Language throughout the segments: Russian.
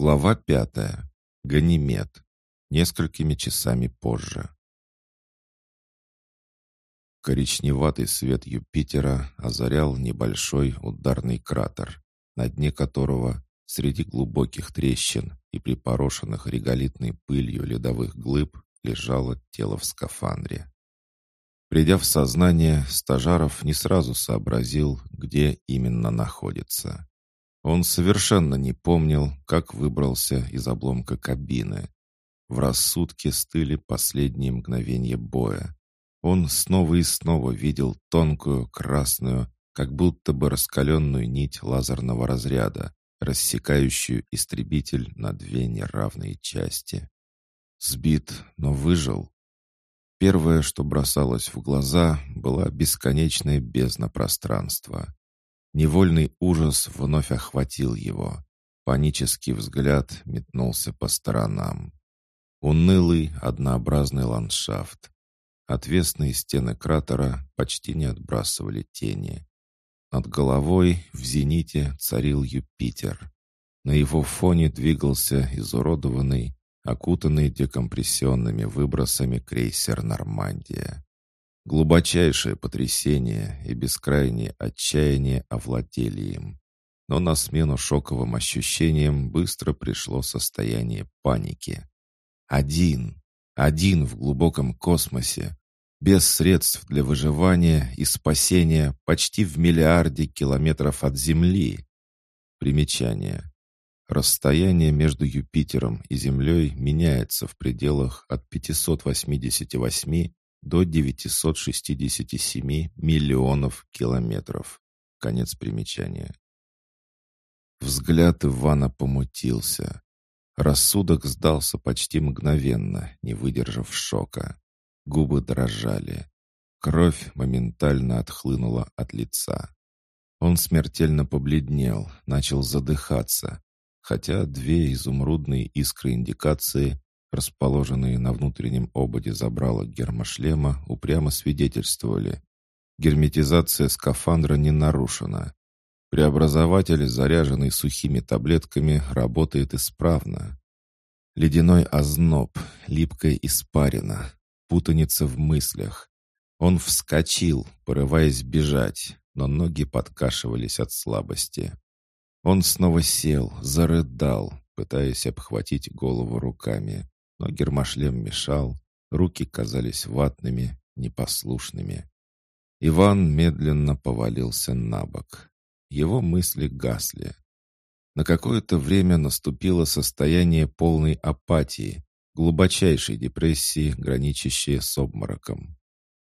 Глава пятая. Ганимед. Несколькими часами позже. Коричневатый свет Юпитера озарял небольшой ударный кратер, на дне которого, среди глубоких трещин и припорошенных реголитной пылью ледовых глыб, лежало тело в скафандре. Придя в сознание, Стажаров не сразу сообразил, где именно находится. Он совершенно не помнил, как выбрался из обломка кабины. В рассудке стыли последние мгновения боя. Он снова и снова видел тонкую, красную, как будто бы раскаленную нить лазерного разряда, рассекающую истребитель на две неравные части. Сбит, но выжил. Первое, что бросалось в глаза, была бесконечная бездна пространства. Невольный ужас вновь охватил его. Панический взгляд метнулся по сторонам. Унылый, однообразный ландшафт. Отвесные стены кратера почти не отбрасывали тени. Над головой в зените царил Юпитер. На его фоне двигался изуродованный, окутанный декомпрессионными выбросами крейсер «Нормандия». Глубочайшее потрясение и бескрайнее отчаяние овладели им. Но на смену шоковым ощущениям быстро пришло состояние паники. Один, один в глубоком космосе, без средств для выживания и спасения почти в миллиарде километров от Земли. Примечание. Расстояние между Юпитером и Землей меняется в пределах от 588 до 967 миллионов километров. Конец примечания. Взгляд Ивана помутился. Рассудок сдался почти мгновенно, не выдержав шока. Губы дрожали. Кровь моментально отхлынула от лица. Он смертельно побледнел, начал задыхаться, хотя две изумрудные искры индикации, расположенные на внутреннем ободе забрала гермошлема, упрямо свидетельствовали. Герметизация скафандра не нарушена. Преобразователь, заряженный сухими таблетками, работает исправно. Ледяной озноб, липкая испарина, путаница в мыслях. Он вскочил, порываясь бежать, но ноги подкашивались от слабости. Он снова сел, зарыдал, пытаясь обхватить голову руками, но гермошлем мешал, руки казались ватными, непослушными. Иван медленно повалился на бок. Его мысли гасли. На какое-то время наступило состояние полной апатии, глубочайшей депрессии, граничащей с обмороком.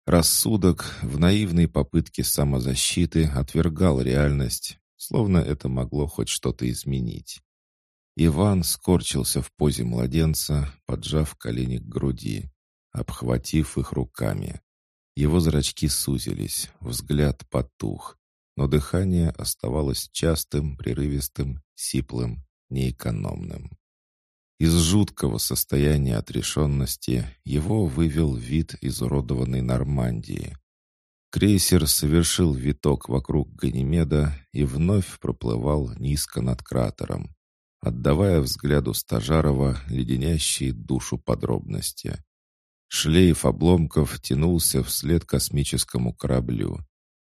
Рассудок в наивной попытке самозащиты отвергал реальность, словно это могло хоть что-то изменить. Иван скорчился в позе младенца, поджав колени к груди, обхватив их руками. Его зрачки сузились, взгляд потух, но дыхание оставалось частым, прерывистым, сиплым, неэкономным. Из жуткого состояния отрешенности его вывел вид изуродованной Нормандии. Крейсер совершил виток вокруг Ганимеда и вновь проплывал низко над кратером, отдавая взгляду Стажарова леденящие душу подробности. Шлейф обломков тянулся вслед космическому кораблю.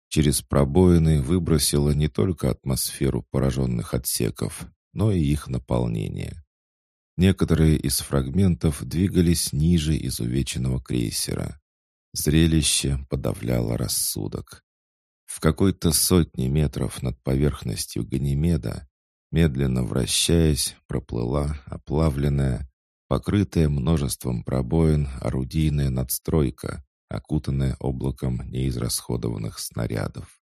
Через пробоины выбросило не только атмосферу пораженных отсеков, но и их наполнение. Некоторые из фрагментов двигались ниже изувеченного крейсера. Зрелище подавляло рассудок. В какой-то сотне метров над поверхностью Ганимеда, медленно вращаясь, проплыла оплавленная, покрытая множеством пробоин орудийная надстройка, окутанная облаком неизрасходованных снарядов.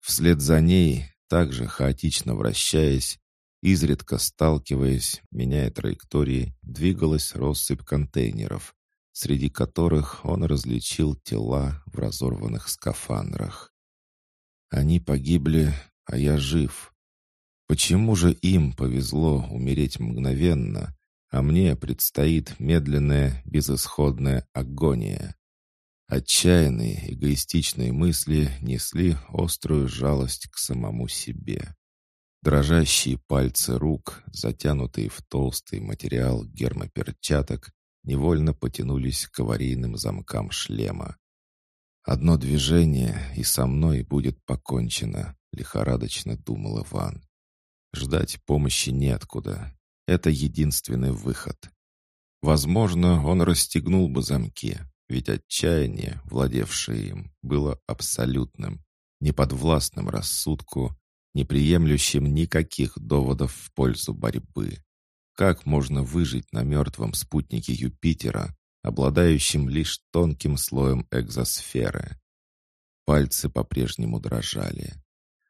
Вслед за ней, также хаотично вращаясь, изредка сталкиваясь, меняя траектории, двигалась россыпь контейнеров, среди которых он различил тела в разорванных скафандрах. Они погибли, а я жив. Почему же им повезло умереть мгновенно, а мне предстоит медленная, безысходная агония? Отчаянные, эгоистичные мысли несли острую жалость к самому себе. Дрожащие пальцы рук, затянутые в толстый материал гермоперчаток, невольно потянулись к аварийным замкам шлема. «Одно движение, и со мной будет покончено», — лихорадочно думал Иван. «Ждать помощи неоткуда. Это единственный выход. Возможно, он расстегнул бы замки, ведь отчаяние, владевшее им, было абсолютным, неподвластным рассудку, неприемлющим никаких доводов в пользу борьбы. Как можно выжить на мертвом спутнике Юпитера, обладающем лишь тонким слоем экзосферы? Пальцы по-прежнему дрожали.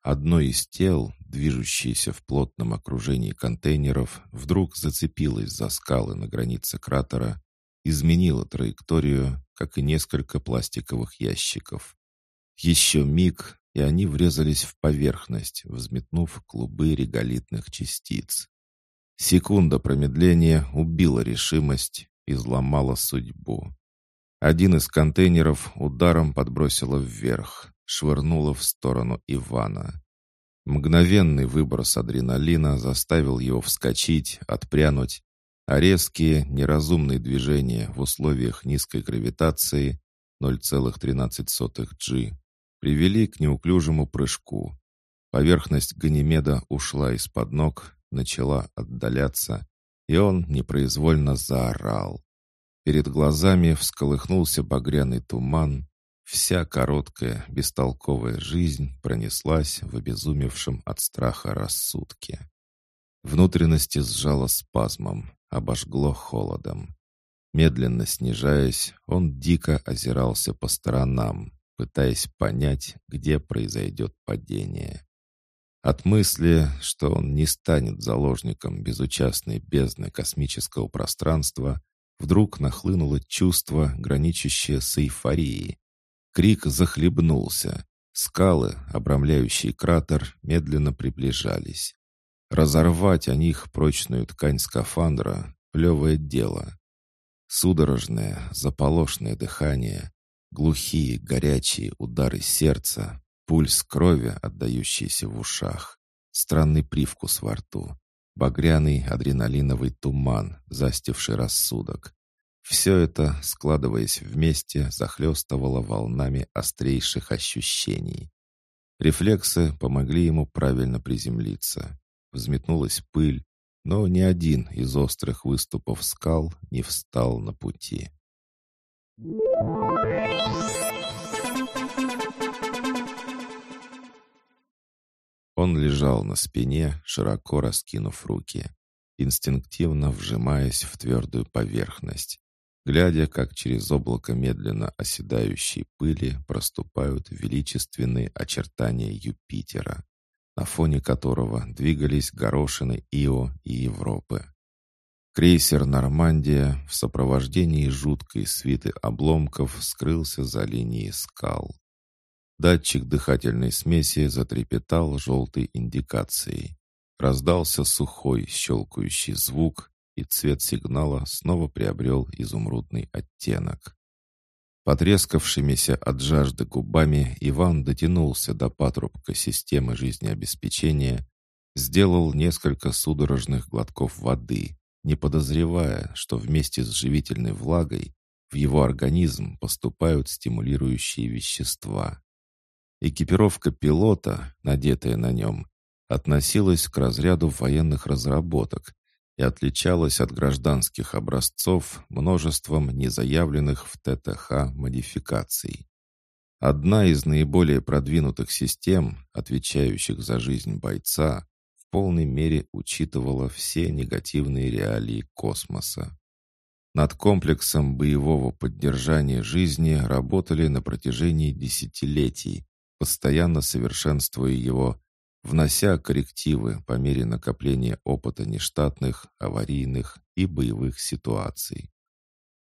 Одно из тел, движущееся в плотном окружении контейнеров, вдруг зацепилось за скалы на границе кратера, изменило траекторию, как и несколько пластиковых ящиков. Еще миг, и они врезались в поверхность, взметнув клубы реголитных частиц. Секунда промедления убила решимость, и изломала судьбу. Один из контейнеров ударом подбросило вверх, швырнуло в сторону Ивана. Мгновенный выброс адреналина заставил его вскочить, отпрянуть, а резкие, неразумные движения в условиях низкой гравитации 0,13 G привели к неуклюжему прыжку. Поверхность Ганимеда ушла из-под ног, начала отдаляться, и он непроизвольно заорал. Перед глазами всколыхнулся багряный туман, вся короткая, бестолковая жизнь пронеслась в обезумевшем от страха рассудке. Внутренности сжало спазмом, обожгло холодом. Медленно снижаясь, он дико озирался по сторонам, пытаясь понять, где произойдет падение. От мысли, что он не станет заложником безучастной бездны космического пространства, вдруг нахлынуло чувство, граничащее с эйфорией. Крик захлебнулся. Скалы, обрамляющие кратер, медленно приближались. Разорвать о них прочную ткань скафандра — плевое дело. Судорожное, заполошное дыхание, Глухие, горячие удары сердца, пульс крови, отдающийся в ушах, странный привкус во рту, багряный адреналиновый туман, застивший рассудок. Все это, складываясь вместе, захлестывало волнами острейших ощущений. Рефлексы помогли ему правильно приземлиться. Взметнулась пыль, но ни один из острых выступов скал не встал на пути. Он лежал на спине, широко раскинув руки, инстинктивно вжимаясь в твердую поверхность, глядя, как через облако медленно оседающей пыли проступают величественные очертания Юпитера, на фоне которого двигались горошины Ио и Европы. Крейсер «Нормандия» в сопровождении жуткой свиты обломков скрылся за линией скал. Датчик дыхательной смеси затрепетал желтой индикацией. Раздался сухой щелкающий звук, и цвет сигнала снова приобрел изумрудный оттенок. Потрескавшимися от жажды губами Иван дотянулся до патрубка системы жизнеобеспечения, сделал несколько судорожных глотков воды не подозревая, что вместе с живительной влагой в его организм поступают стимулирующие вещества. Экипировка пилота, надетая на нем, относилась к разряду военных разработок и отличалась от гражданских образцов множеством незаявленных в ТТХ модификаций. Одна из наиболее продвинутых систем, отвечающих за жизнь бойца, полной мере учитывала все негативные реалии космоса. Над комплексом боевого поддержания жизни работали на протяжении десятилетий, постоянно совершенствуя его, внося коррективы по мере накопления опыта нештатных, аварийных и боевых ситуаций.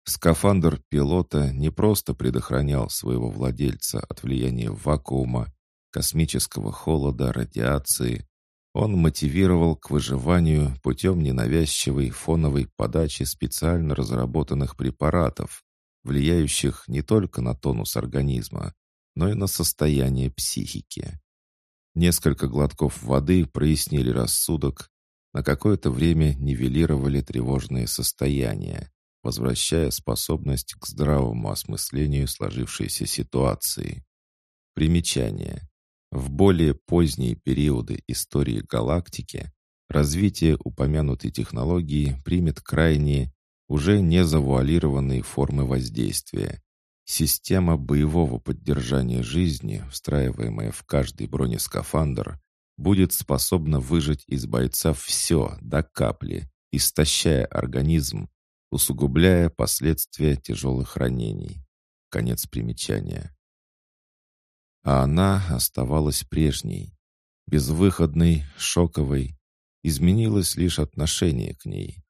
Скафандр пилота не просто предохранял своего владельца от влияния вакуума, космического холода, радиации, он мотивировал к выживанию путем ненавязчивой фоновой подачи специально разработанных препаратов, влияющих не только на тонус организма, но и на состояние психики. Несколько глотков воды прояснили рассудок, на какое-то время нивелировали тревожное состояние, возвращая способность к здравому осмыслению сложившейся ситуации. Примечание. В более поздние периоды истории галактики развитие упомянутой технологии примет крайне уже не завуалированные формы воздействия. Система боевого поддержания жизни, встраиваемая в каждый бронескафандр, будет способна выжать из бойца все до капли, истощая организм, усугубляя последствия тяжелых ранений. Конец примечания. А она оставалась прежней, безвыходной, шоковой. Изменилось лишь отношение к ней.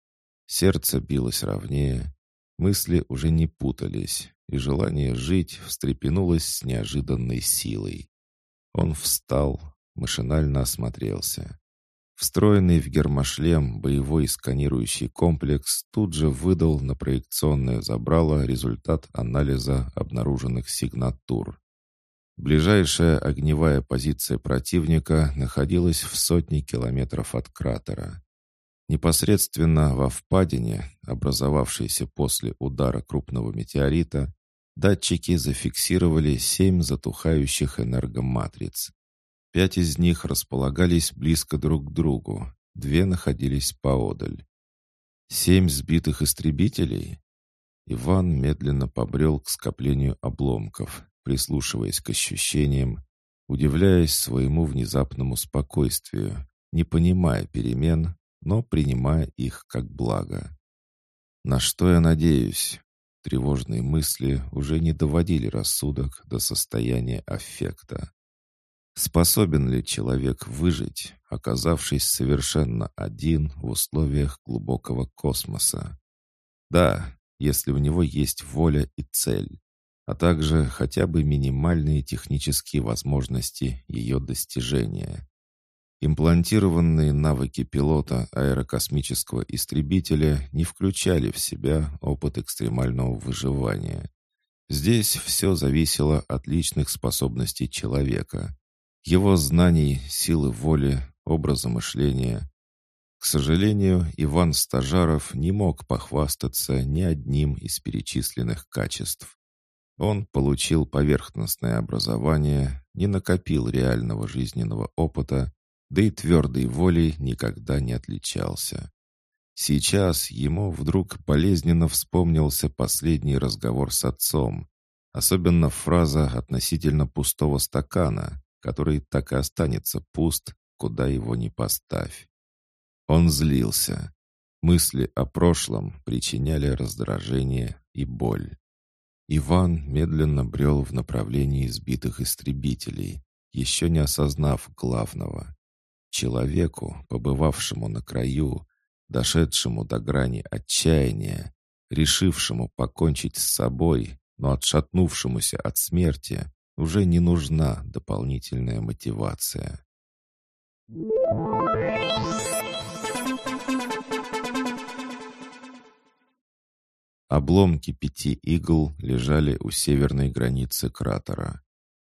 Сердце билось ровнее, мысли уже не путались, и желание жить встрепенулось с неожиданной силой. Он встал, машинально осмотрелся. Встроенный в гермошлем боевой сканирующий комплекс тут же выдал на проекционное забрало результат анализа обнаруженных сигнатур. Ближайшая огневая позиция противника находилась в сотне километров от кратера. Непосредственно во впадине, образовавшейся после удара крупного метеорита, датчики зафиксировали семь затухающих энергоматриц. Пять из них располагались близко друг к другу, две находились поодаль. Семь сбитых истребителей? Иван медленно побрел к скоплению обломков, прислушиваясь к ощущениям, удивляясь своему внезапному спокойствию, не понимая перемен, но принимая их как благо. На что я надеюсь? Тревожные мысли уже не доводили рассудок до состояния аффекта. Способен ли человек выжить, оказавшись совершенно один в условиях глубокого космоса? Да, если у него есть воля и цель, а также хотя бы минимальные технические возможности ее достижения. Имплантированные навыки пилота аэрокосмического истребителя не включали в себя опыт экстремального выживания. Здесь все зависело от личных способностей человека, его знаний, силы воли, образа мышления. К сожалению, Иван Стажаров не мог похвастаться ни одним из перечисленных качеств. Он получил поверхностное образование, не накопил реального жизненного опыта, да и твердой волей никогда не отличался. Сейчас ему вдруг болезненно вспомнился последний разговор с отцом, особенно фраза относительно пустого стакана, который так и останется пуст, куда его ни поставь. Он злился. Мысли о прошлом причиняли раздражение и боль. Иван медленно брел в направлении избитых истребителей, еще не осознав главного. Человеку, побывавшему на краю, дошедшему до грани отчаяния, решившему покончить с собой, но отшатнувшемуся от смерти, уже не нужна дополнительная мотивация. Обломки пяти игл лежали у северной границы кратера.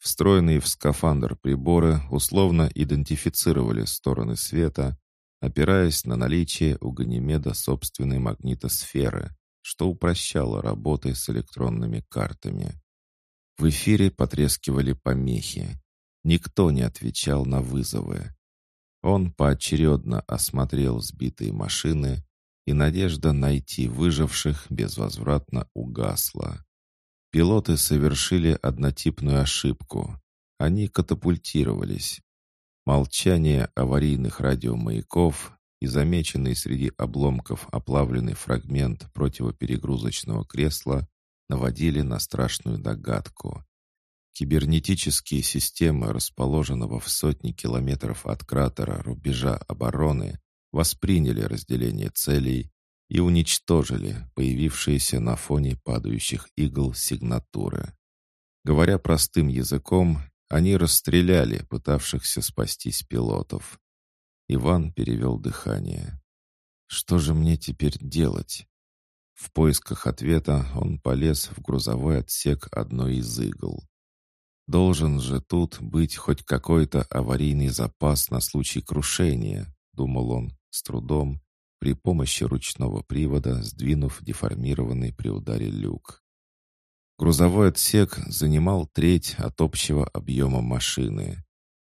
Встроенные в скафандр приборы условно идентифицировали стороны света, опираясь на наличие у Ганимеда собственной магнитосферы, что упрощало работы с электронными картами. В эфире потрескивали помехи. Никто не отвечал на вызовы. Он поочередно осмотрел сбитые машины, и надежда найти выживших безвозвратно угасла. Пилоты совершили однотипную ошибку. Они катапультировались. Молчание аварийных радиомаяков и замеченный среди обломков оплавленный фрагмент противоперегрузочного кресла наводили на страшную догадку. Кибернетические системы, расположенного в сотни километров от кратера рубежа обороны, восприняли разделение целей и уничтожили появившиеся на фоне падающих игл сигнатуры. Говоря простым языком, они расстреляли пытавшихся спастись пилотов. Иван перевел дыхание. «Что же мне теперь делать?» В поисках ответа он полез в грузовой отсек одной из игл. Должен же тут быть хоть какой-то аварийный запас на случай крушения, думал он с трудом, при помощи ручного привода сдвинув деформированный при ударе люк. Грузовой отсек занимал треть от общего объема машины.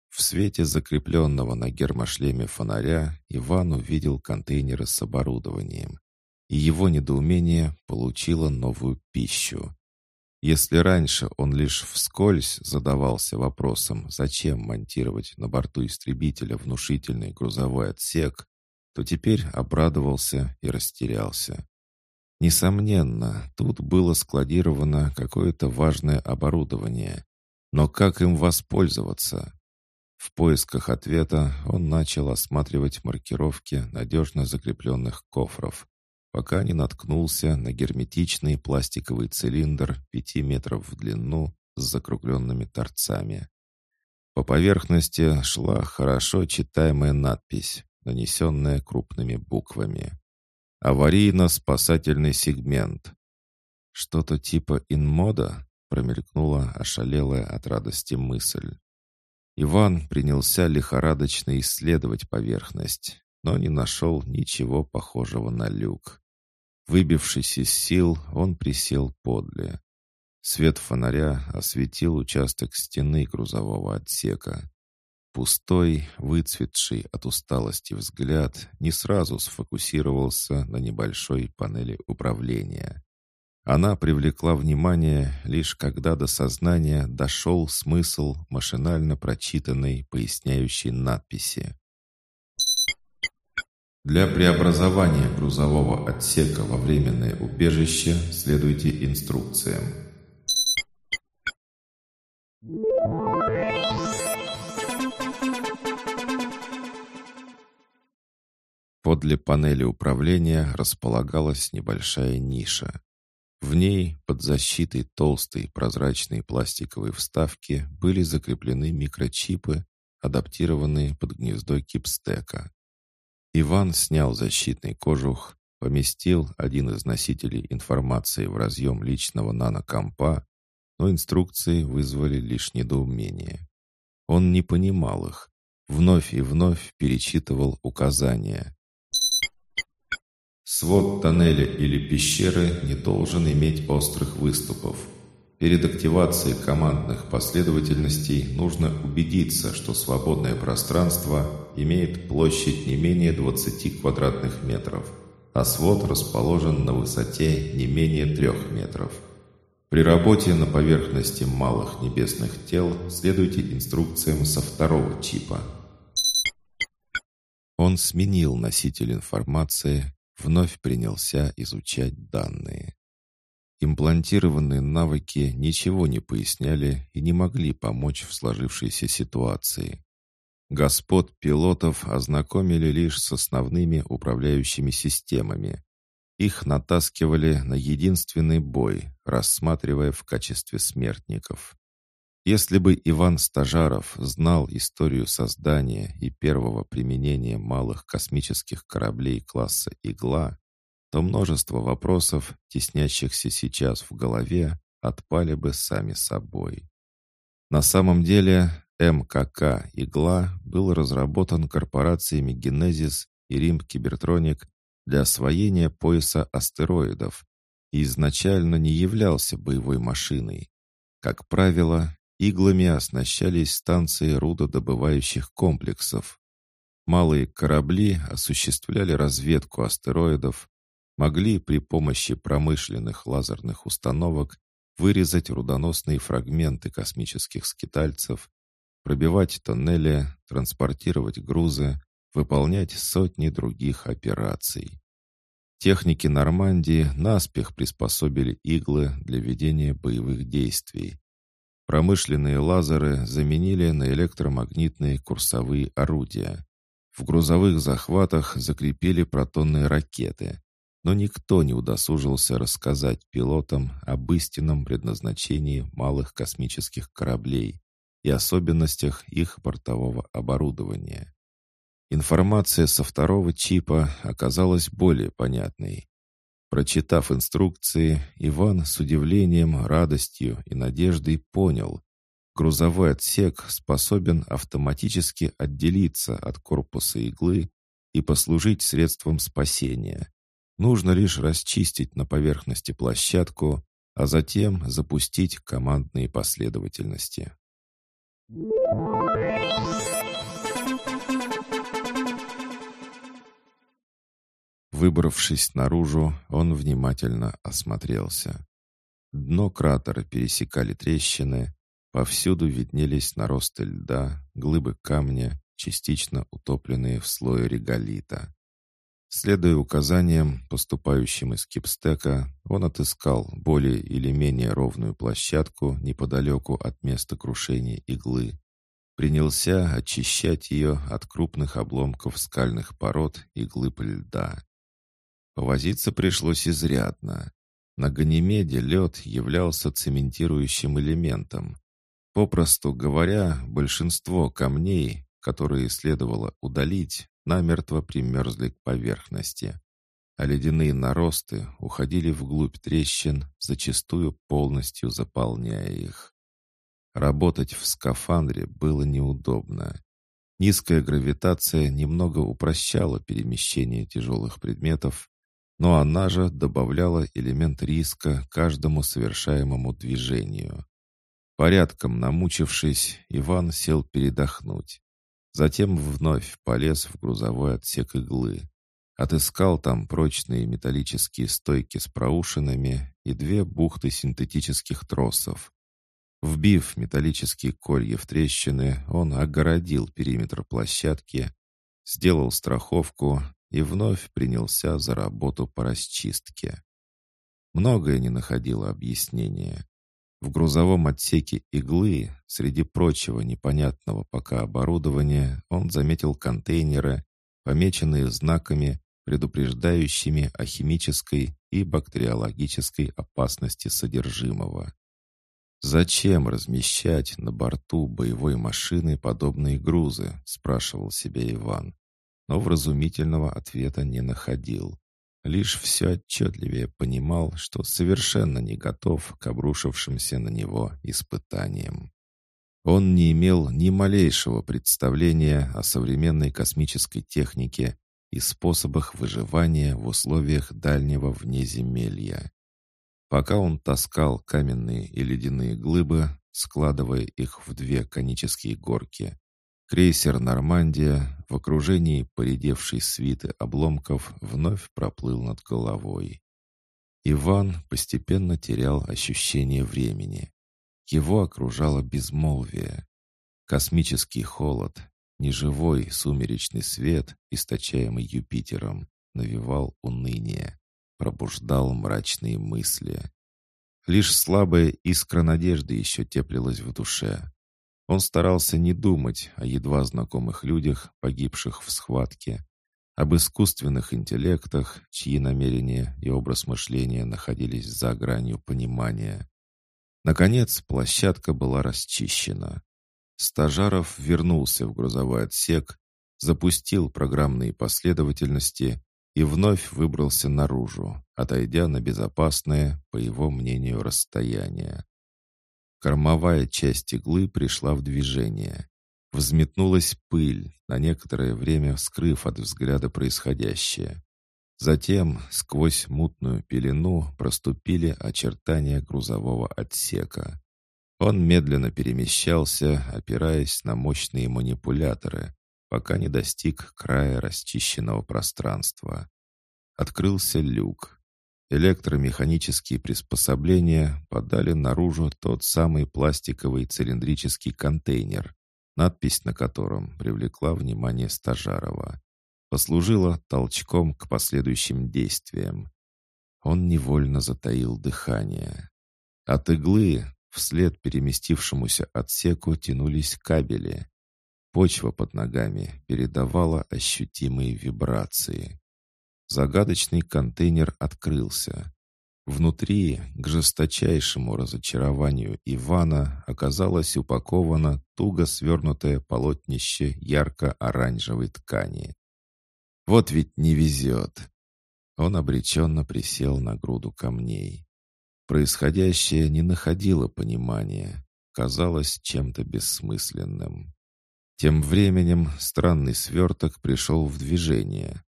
В свете закрепленного на гермошлеме фонаря Иван увидел контейнеры с оборудованием, и его недоумение получило новую пищу. Если раньше он лишь вскользь задавался вопросом, зачем монтировать на борту истребителя внушительный грузовой отсек, то теперь обрадовался и растерялся. Несомненно, тут было складировано какое-то важное оборудование. Но как им воспользоваться? В поисках ответа он начал осматривать маркировки надежно закрепленных кофров, пока не наткнулся на герметичный пластиковый цилиндр 5 метров в длину с закругленными торцами. По поверхности шла хорошо читаемая надпись, нанесенная крупными буквами. «Аварийно-спасательный сегмент». «Что-то типа инмода?» промелькнула ошалелая от радости мысль. Иван принялся лихорадочно исследовать поверхность, но не нашел ничего похожего на люк. Выбившись из сил, он присел подле. Свет фонаря осветил участок стены грузового отсека. Пустой, выцветший от усталости взгляд не сразу сфокусировался на небольшой панели управления. Она привлекла внимание лишь когда до сознания дошел смысл машинально прочитанной поясняющей надписи. Для преобразования грузового отсека во временное убежище следуйте инструкциям. Подле панели управления располагалась небольшая ниша. В ней, под защитой толстой прозрачной пластиковой вставки, были закреплены микрочипы, адаптированные под гнездо кипстека. Иван снял защитный кожух, поместил один из носителей информации в разъем личного нанокомпа, но инструкции вызвали лишь недоумение. Он не понимал их, вновь и вновь перечитывал указания. Свод тоннеля или пещеры не должен иметь острых выступов. Перед активацией командных последовательностей нужно убедиться, что свободное пространство имеет площадь не менее 20 квадратных метров, а свод расположен на высоте не менее 3 метров. При работе на поверхности малых небесных тел следуйте инструкциям со второго чипа. Он сменил носитель информации, вновь принялся изучать данные. Имплантированные навыки ничего не поясняли и не могли помочь в сложившейся ситуации. Господ пилотов ознакомили лишь с основными управляющими системами. Их натаскивали на единственный бой, рассматривая в качестве смертников. Если бы Иван Стажаров знал историю создания и первого применения малых космических кораблей класса «Игла», то множество вопросов, теснящихся сейчас в голове, отпали бы сами собой. На самом деле МКК «Игла» был разработан корпорациями «Генезис» и «Рим Кибертроник» для освоения пояса астероидов и изначально не являлся боевой машиной. Как правило, иглами оснащались станции рудодобывающих комплексов. Малые корабли осуществляли разведку астероидов, могли при помощи промышленных лазерных установок вырезать рудоносные фрагменты космических скитальцев, пробивать тоннели, транспортировать грузы, выполнять сотни других операций. Техники Нормандии наспех приспособили иглы для ведения боевых действий. Промышленные лазеры заменили на электромагнитные курсовые орудия. В грузовых захватах закрепили протонные ракеты но никто не удосужился рассказать пилотам об истинном предназначении малых космических кораблей и особенностях их бортового оборудования. Информация со второго чипа оказалась более понятной. Прочитав инструкции, Иван с удивлением, радостью и надеждой понял, грузовой отсек способен автоматически отделиться от корпуса иглы и послужить средством спасения. Нужно лишь расчистить на поверхности площадку, а затем запустить командные последовательности. Выбравшись наружу, он внимательно осмотрелся. Дно кратера пересекали трещины, повсюду виднелись наросты льда, глыбы камня, частично утопленные в слое реголита. Следуя указаниям, поступающим из кипстека, он отыскал более или менее ровную площадку неподалеку от места крушения иглы. Принялся очищать ее от крупных обломков скальных пород и глыб льда. Повозиться пришлось изрядно. На Ганимеде лед являлся цементирующим элементом. Попросту говоря, большинство камней, которые следовало удалить, намертво примерзли к поверхности, а ледяные наросты уходили вглубь трещин, зачастую полностью заполняя их. Работать в скафандре было неудобно. Низкая гравитация немного упрощала перемещение тяжелых предметов, но она же добавляла элемент риска каждому совершаемому движению. Порядком намучившись, Иван сел передохнуть. Затем вновь полез в грузовой отсек иглы. Отыскал там прочные металлические стойки с проушинами и две бухты синтетических тросов. Вбив металлические колья в трещины, он огородил периметр площадки, сделал страховку и вновь принялся за работу по расчистке. Многое не находило объяснения. В грузовом отсеке иглы, среди прочего непонятного пока оборудования, он заметил контейнеры, помеченные знаками, предупреждающими о химической и бактериологической опасности содержимого. «Зачем размещать на борту боевой машины подобные грузы?» – спрашивал себя Иван, но вразумительного ответа не находил лишь все отчетливее понимал, что совершенно не готов к обрушившимся на него испытаниям. Он не имел ни малейшего представления о современной космической технике и способах выживания в условиях дальнего внеземелья. Пока он таскал каменные и ледяные глыбы, складывая их в две конические горки, Крейсер «Нормандия» в окружении поредевшей свиты обломков вновь проплыл над головой. Иван постепенно терял ощущение времени. Его окружало безмолвие. Космический холод, неживой сумеречный свет, источаемый Юпитером, навевал уныние, пробуждал мрачные мысли. Лишь слабая искра надежды еще теплилась в душе. Он старался не думать о едва знакомых людях, погибших в схватке, об искусственных интеллектах, чьи намерения и образ мышления находились за гранью понимания. Наконец, площадка была расчищена. Стажаров вернулся в грузовой отсек, запустил программные последовательности и вновь выбрался наружу, отойдя на безопасное, по его мнению, расстояние. Кормовая часть иглы пришла в движение. Взметнулась пыль, на некоторое время скрыв от взгляда происходящее. Затем сквозь мутную пелену проступили очертания грузового отсека. Он медленно перемещался, опираясь на мощные манипуляторы, пока не достиг края расчищенного пространства. Открылся люк. Электромеханические приспособления подали наружу тот самый пластиковый цилиндрический контейнер, надпись на котором привлекла внимание Стажарова. Послужила толчком к последующим действиям. Он невольно затаил дыхание. От иглы вслед переместившемуся отсеку тянулись кабели. Почва под ногами передавала ощутимые вибрации. Загадочный контейнер открылся. Внутри, к жесточайшему разочарованию Ивана, оказалось упаковано туго свернутое полотнище ярко-оранжевой ткани. «Вот ведь не везет!» Он обреченно присел на груду камней. Происходящее не находило понимания. казалось чем-то бессмысленным. Тем временем странный сверток пришел в движение.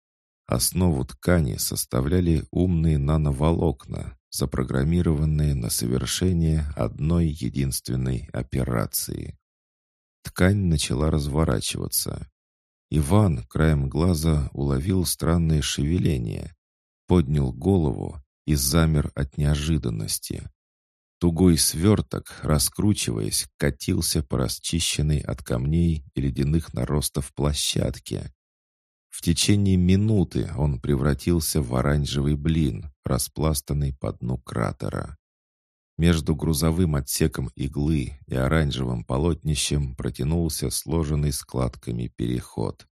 Основу ткани составляли умные нановолокна, запрограммированные на совершение одной единственной операции. Ткань начала разворачиваться. Иван краем глаза уловил странное шевеление, поднял голову и замер от неожиданности. Тугой сверток, раскручиваясь, катился по расчищенной от камней и ледяных наростов площадке. В течение минуты он превратился в оранжевый блин, распластанный по дну кратера. Между грузовым отсеком иглы и оранжевым полотнищем протянулся сложенный складками переход.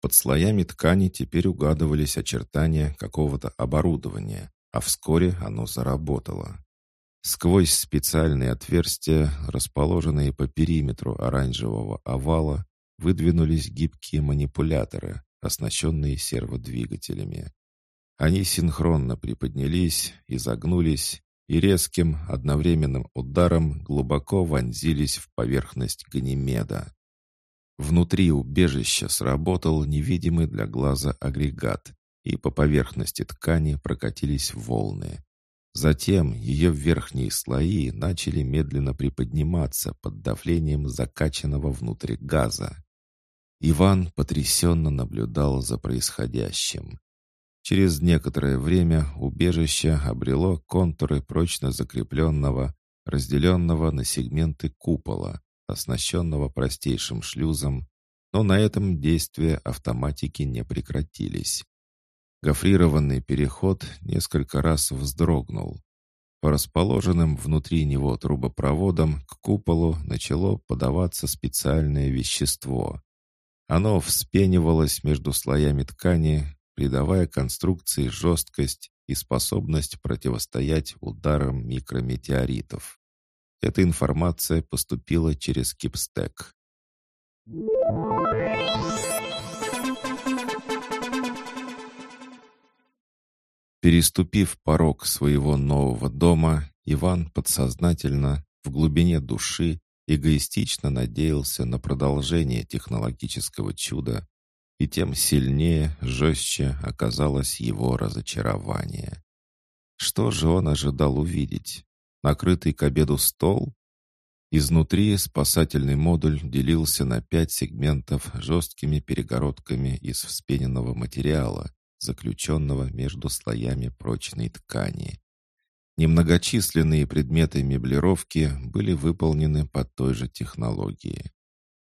Под слоями ткани теперь угадывались очертания какого-то оборудования, а вскоре оно заработало. Сквозь специальные отверстия, расположенные по периметру оранжевого овала, выдвинулись гибкие манипуляторы, оснащенные серводвигателями. Они синхронно приподнялись, изогнулись и резким одновременным ударом глубоко вонзились в поверхность Ганимеда. Внутри убежища сработал невидимый для глаза агрегат, и по поверхности ткани прокатились волны. Затем ее верхние слои начали медленно приподниматься под давлением закачанного внутрь газа. Иван потрясенно наблюдал за происходящим. Через некоторое время убежище обрело контуры прочно закрепленного, разделенного на сегменты купола, оснащенного простейшим шлюзом, но на этом действия автоматики не прекратились. Гофрированный переход несколько раз вздрогнул. По расположенным внутри него трубопроводам к куполу начало подаваться специальное вещество. Оно вспенивалось между слоями ткани, придавая конструкции жесткость и способность противостоять ударам микрометеоритов. Эта информация поступила через Кипстек. Переступив порог своего нового дома, Иван подсознательно, в глубине души, эгоистично надеялся на продолжение технологического чуда, и тем сильнее, жестче оказалось его разочарование. Что же он ожидал увидеть? Накрытый к обеду стол? Изнутри спасательный модуль делился на пять сегментов жесткими перегородками из вспененного материала, заключенного между слоями прочной ткани. Немногочисленные предметы меблировки были выполнены по той же технологии.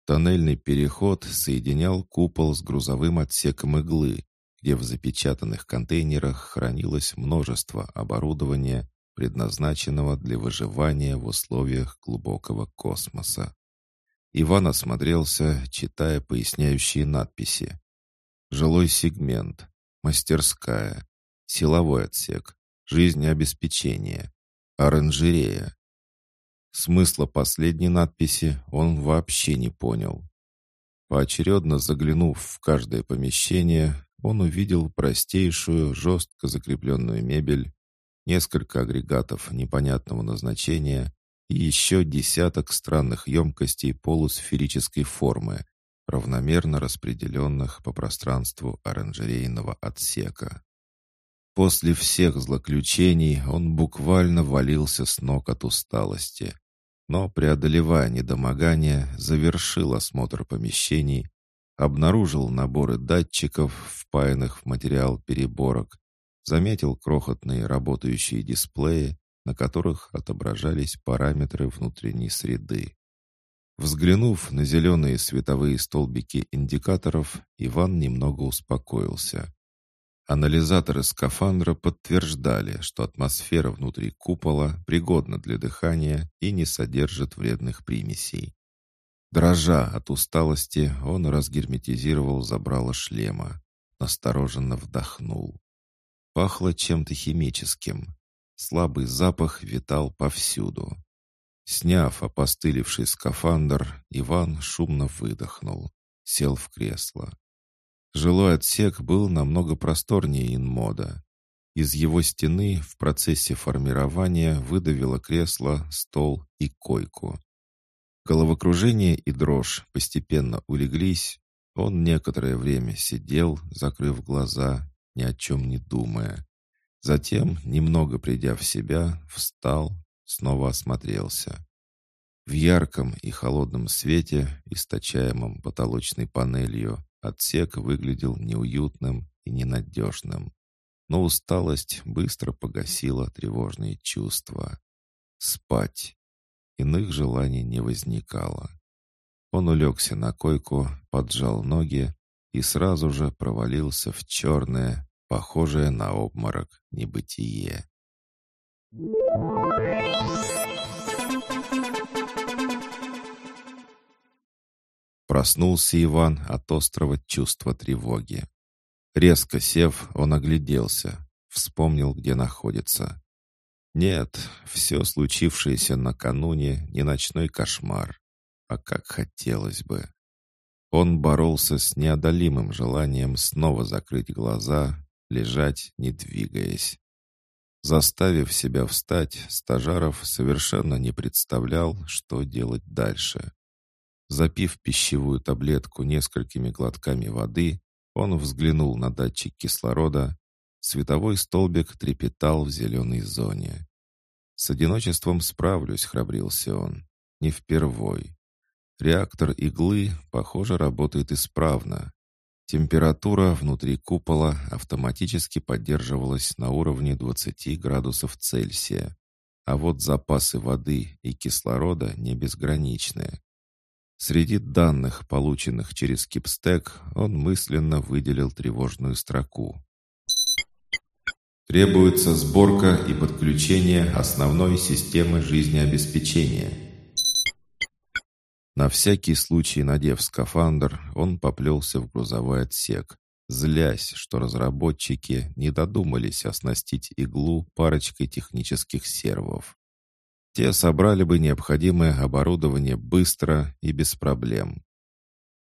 Тоннельный переход соединял купол с грузовым отсеком иглы, где в запечатанных контейнерах хранилось множество оборудования, предназначенного для выживания в условиях глубокого космоса. Иван осмотрелся, читая поясняющие надписи. Жилой сегмент, мастерская, силовой отсек, жизнеобеспечение, оранжерея. Смысла последней надписи он вообще не понял. Поочередно заглянув в каждое помещение, он увидел простейшую, жестко закрепленную мебель, несколько агрегатов непонятного назначения и еще десяток странных емкостей полусферической формы, равномерно распределенных по пространству оранжерейного отсека. После всех злоключений он буквально валился с ног от усталости, но, преодолевая недомогание, завершил осмотр помещений, обнаружил наборы датчиков, впаянных в материал переборок, заметил крохотные работающие дисплеи, на которых отображались параметры внутренней среды. Взглянув на зеленые световые столбики индикаторов, Иван немного успокоился. Анализаторы скафандра подтверждали, что атмосфера внутри купола пригодна для дыхания и не содержит вредных примесей. Дрожа от усталости, он разгерметизировал забрало шлема, настороженно вдохнул. Пахло чем-то химическим. Слабый запах витал повсюду. Сняв опостылевший скафандр, Иван шумно выдохнул, сел в кресло. Жилой отсек был намного просторнее инмода. Из его стены в процессе формирования выдавило кресло, стол и койку. Головокружение и дрожь постепенно улеглись. Он некоторое время сидел, закрыв глаза, ни о чем не думая. Затем, немного придя в себя, встал, снова осмотрелся. В ярком и холодном свете, источаемом потолочной панелью, отсек выглядел неуютным и ненадежным. Но усталость быстро погасила тревожные чувства. Спать. Иных желаний не возникало. Он улегся на койку, поджал ноги и сразу же провалился в черное, похожее на обморок небытие. Проснулся Иван от острого чувства тревоги. Резко сев, он огляделся, вспомнил, где находится. Нет, все случившееся накануне не ночной кошмар, а как хотелось бы. Он боролся с неодолимым желанием снова закрыть глаза, лежать, не двигаясь. Заставив себя встать, Стажаров совершенно не представлял, что делать дальше. Запив пищевую таблетку несколькими глотками воды, он взглянул на датчик кислорода. Световой столбик трепетал в зеленой зоне. «С одиночеством справлюсь», — храбрился он. «Не впервой. Реактор иглы, похоже, работает исправно. Температура внутри купола автоматически поддерживалась на уровне 20 градусов Цельсия. А вот запасы воды и кислорода не безграничны. Среди данных, полученных через Кипстек, он мысленно выделил тревожную строку. Требуется сборка и подключение основной системы жизнеобеспечения. На всякий случай, надев скафандр, он поплелся в грузовой отсек, злясь, что разработчики не додумались оснастить иглу парочкой технических сервов. Те собрали бы необходимое оборудование быстро и без проблем.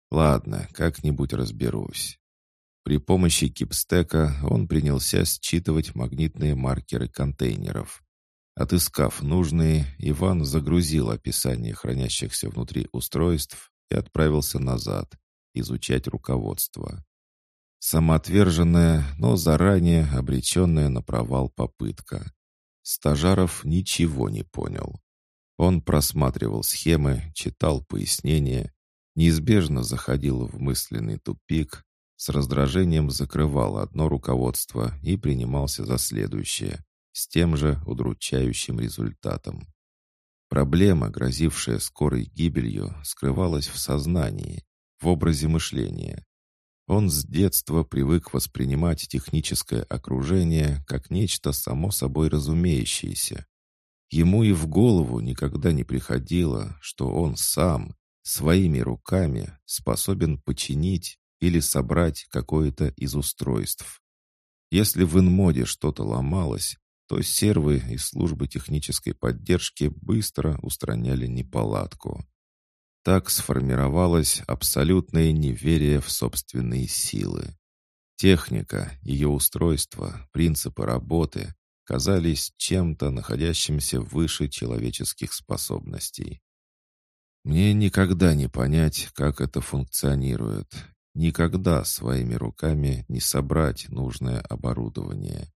Ладно, как-нибудь разберусь. При помощи кипстека он принялся считывать магнитные маркеры контейнеров. Отыскав нужные, Иван загрузил описание хранящихся внутри устройств и отправился назад, изучать руководство. Самоотверженная, но заранее обреченная на провал попытка. Стажаров ничего не понял. Он просматривал схемы, читал пояснения, неизбежно заходил в мысленный тупик, с раздражением закрывал одно руководство и принимался за следующее, с тем же удручающим результатом. Проблема, грозившая скорой гибелью, скрывалась в сознании, в образе мышления. Он с детства привык воспринимать техническое окружение как нечто само собой разумеющееся. Ему и в голову никогда не приходило, что он сам, своими руками, способен починить или собрать какое-то из устройств. Если в инмоде что-то ломалось, то сервы и службы технической поддержки быстро устраняли неполадку. Так сформировалось абсолютное неверие в собственные силы. Техника, ее устройство, принципы работы казались чем-то, находящимся выше человеческих способностей. Мне никогда не понять, как это функционирует. Никогда своими руками не собрать нужное оборудование.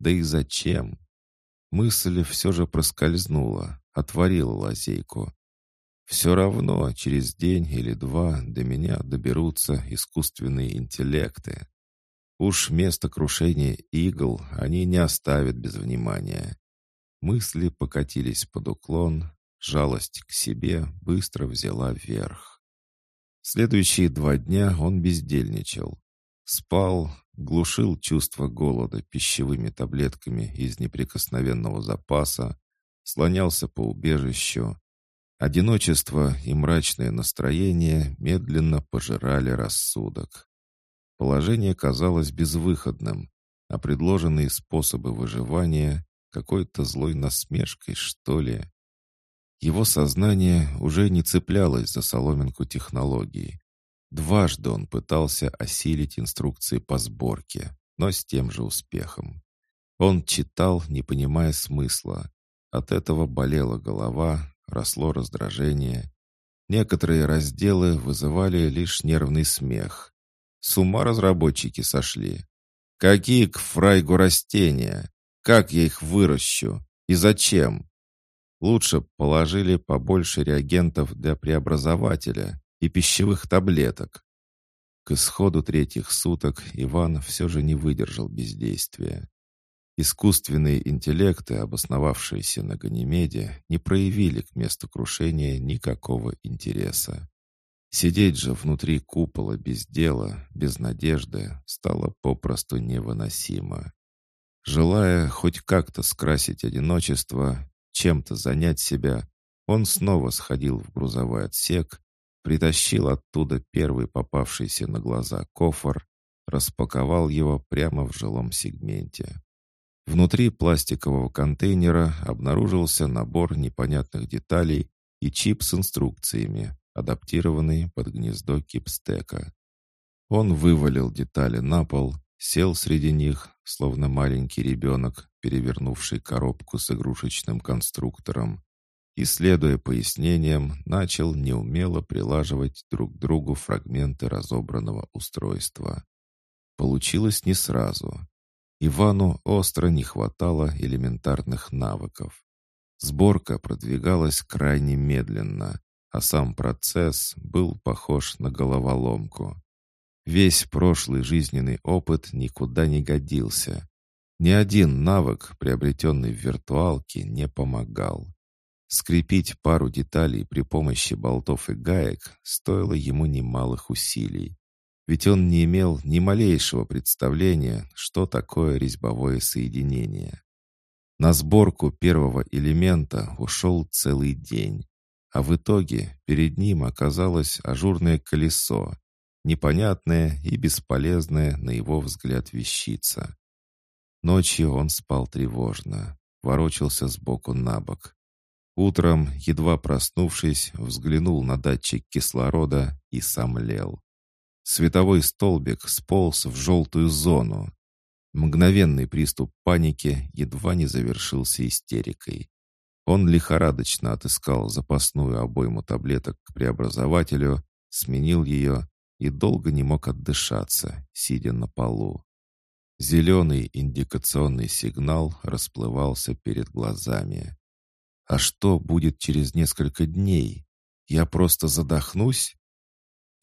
Да и зачем? Мысль все же проскользнула, отворила лазейку, все равно через день или два до меня доберутся искусственные интеллекты. Уж место крушения игл они не оставят без внимания. Мысли покатились под уклон, жалость к себе быстро взяла верх. Следующие два дня он бездельничал. Спал, глушил чувство голода пищевыми таблетками из неприкосновенного запаса, слонялся по убежищу, Одиночество и мрачное настроение медленно пожирали рассудок. Положение казалось безвыходным, а предложенные способы выживания какой-то злой насмешкой, что ли. Его сознание уже не цеплялось за соломинку технологии. Дважды он пытался осилить инструкции по сборке, но с тем же успехом. Он читал, не понимая смысла. От этого болела голова, росло раздражение. Некоторые разделы вызывали лишь нервный смех. С ума разработчики сошли. Какие к фрайгу растения? Как я их выращу? И зачем? Лучше положили побольше реагентов для преобразователя и пищевых таблеток. К исходу третьих суток Иван все же не выдержал бездействия. Искусственные интеллекты, обосновавшиеся на Ганимеде, не проявили к месту крушения никакого интереса. Сидеть же внутри купола без дела, без надежды, стало попросту невыносимо. Желая хоть как-то скрасить одиночество, чем-то занять себя, он снова сходил в грузовой отсек, притащил оттуда первый попавшийся на глаза кофр, распаковал его прямо в жилом сегменте. Внутри пластикового контейнера обнаружился набор непонятных деталей и чип с инструкциями, адаптированный под гнездо кипстека. Он вывалил детали на пол, сел среди них, словно маленький ребенок, перевернувший коробку с игрушечным конструктором, и, следуя пояснениям, начал неумело прилаживать друг к другу фрагменты разобранного устройства. Получилось не сразу. Ивану остро не хватало элементарных навыков. Сборка продвигалась крайне медленно, а сам процесс был похож на головоломку. Весь прошлый жизненный опыт никуда не годился. Ни один навык, приобретенный в виртуалке, не помогал. Скрепить пару деталей при помощи болтов и гаек стоило ему немалых усилий ведь он не имел ни малейшего представления, что такое резьбовое соединение. На сборку первого элемента ушел целый день, а в итоге перед ним оказалось ажурное колесо, непонятное и бесполезное на его взгляд вещица. Ночью он спал тревожно, ворочался сбоку на бок. Утром, едва проснувшись, взглянул на датчик кислорода и сомлел. Световой столбик сполз в желтую зону. Мгновенный приступ паники едва не завершился истерикой. Он лихорадочно отыскал запасную обойму таблеток к преобразователю, сменил ее и долго не мог отдышаться, сидя на полу. Зеленый индикационный сигнал расплывался перед глазами. «А что будет через несколько дней? Я просто задохнусь?»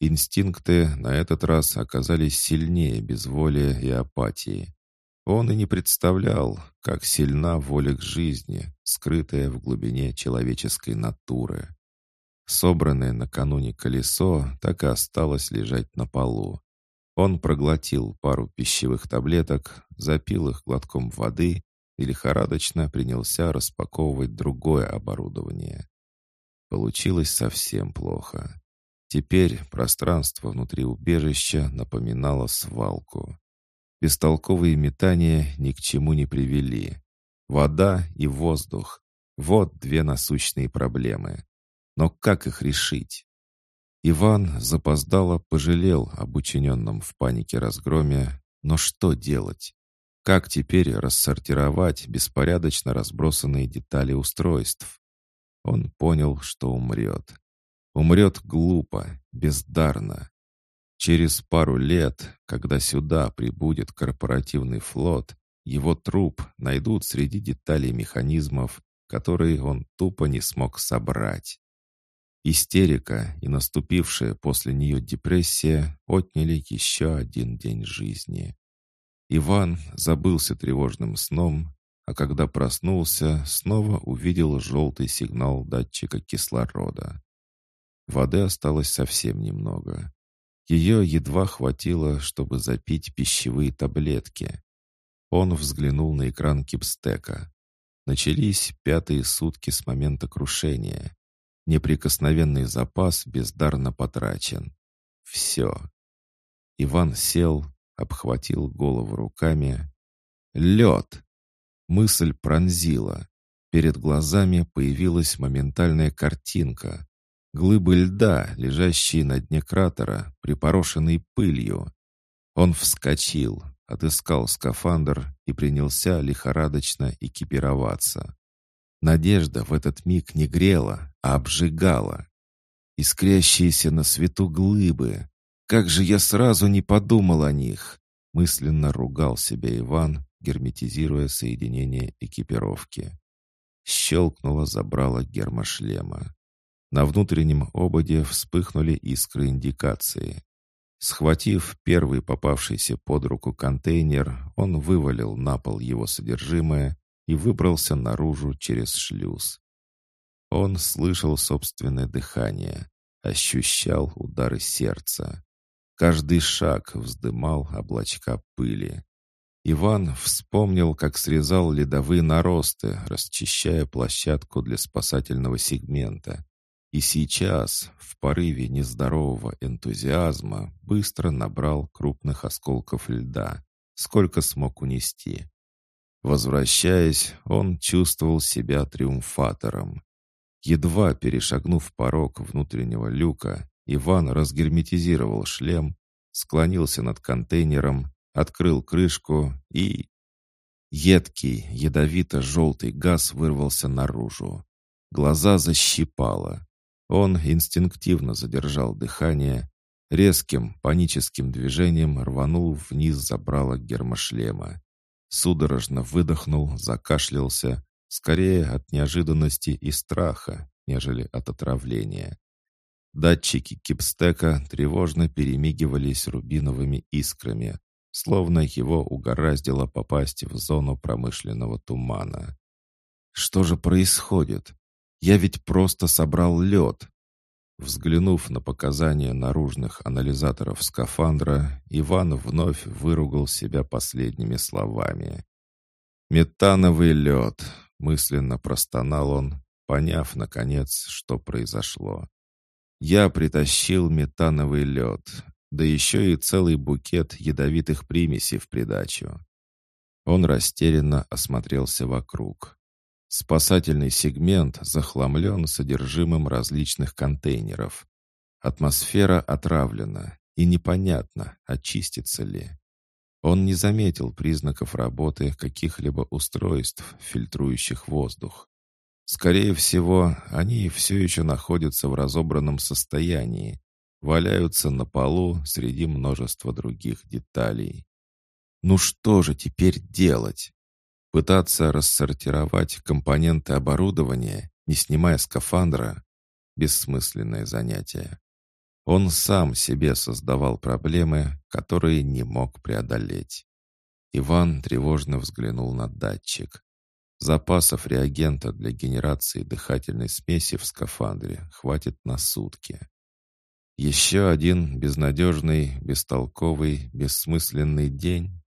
Инстинкты на этот раз оказались сильнее безволия и апатии. Он и не представлял, как сильна воля к жизни, скрытая в глубине человеческой натуры. Собранное накануне колесо так и осталось лежать на полу. Он проглотил пару пищевых таблеток, запил их глотком воды и лихорадочно принялся распаковывать другое оборудование. Получилось совсем плохо. Теперь пространство внутри убежища напоминало свалку. Бестолковые метания ни к чему не привели. Вода и воздух — вот две насущные проблемы. Но как их решить? Иван запоздало пожалел об учиненном в панике разгроме, но что делать? Как теперь рассортировать беспорядочно разбросанные детали устройств? Он понял, что умрет. Умрет глупо, бездарно. Через пару лет, когда сюда прибудет корпоративный флот, его труп найдут среди деталей механизмов, которые он тупо не смог собрать. Истерика и наступившая после нее депрессия отняли еще один день жизни. Иван забылся тревожным сном, а когда проснулся, снова увидел желтый сигнал датчика кислорода. Воды осталось совсем немного. Ее едва хватило, чтобы запить пищевые таблетки. Он взглянул на экран кипстека. Начались пятые сутки с момента крушения. Неприкосновенный запас бездарно потрачен. Все. Иван сел, обхватил голову руками. Лед! Мысль пронзила. Перед глазами появилась моментальная картинка. Глыбы льда, лежащие на дне кратера, припорошенные пылью. Он вскочил, отыскал скафандр и принялся лихорадочно экипироваться. Надежда в этот миг не грела, а обжигала. Искрящиеся на свету глыбы. Как же я сразу не подумал о них! Мысленно ругал себя Иван, герметизируя соединение экипировки. Щелкнуло забрало гермошлема. На внутреннем ободе вспыхнули искры индикации. Схватив первый попавшийся под руку контейнер, он вывалил на пол его содержимое и выбрался наружу через шлюз. Он слышал собственное дыхание, ощущал удары сердца. Каждый шаг вздымал облачка пыли. Иван вспомнил, как срезал ледовые наросты, расчищая площадку для спасательного сегмента. И сейчас, в порыве нездорового энтузиазма, быстро набрал крупных осколков льда, сколько смог унести. Возвращаясь, он чувствовал себя триумфатором. Едва перешагнув порог внутреннего люка, Иван разгерметизировал шлем, склонился над контейнером, открыл крышку и... Едкий, ядовито-желтый газ вырвался наружу. Глаза защипало. Он инстинктивно задержал дыхание, резким паническим движением рванул вниз забрало гермошлема. Судорожно выдохнул, закашлялся, скорее от неожиданности и страха, нежели от отравления. Датчики кипстека тревожно перемигивались рубиновыми искрами, словно его угораздило попасть в зону промышленного тумана. Что же происходит? Я ведь просто собрал лед. Взглянув на показания наружных анализаторов скафандра, Иван вновь выругал себя последними словами. «Метановый лед!» — мысленно простонал он, поняв, наконец, что произошло. «Я притащил метановый лед, да еще и целый букет ядовитых примесей в придачу». Он растерянно осмотрелся вокруг. Спасательный сегмент захламлен содержимым различных контейнеров. Атмосфера отравлена, и непонятно, очистится ли. Он не заметил признаков работы каких-либо устройств, фильтрующих воздух. Скорее всего, они все еще находятся в разобранном состоянии, валяются на полу среди множества других деталей. Ну что же теперь делать? Пытаться рассортировать компоненты оборудования, не снимая скафандра — бессмысленное занятие. Он сам себе создавал проблемы, которые не мог преодолеть. Иван тревожно взглянул на датчик. Запасов реагента для генерации дыхательной смеси в скафандре хватит на сутки. Еще один безнадежный, бестолковый, бессмысленный день.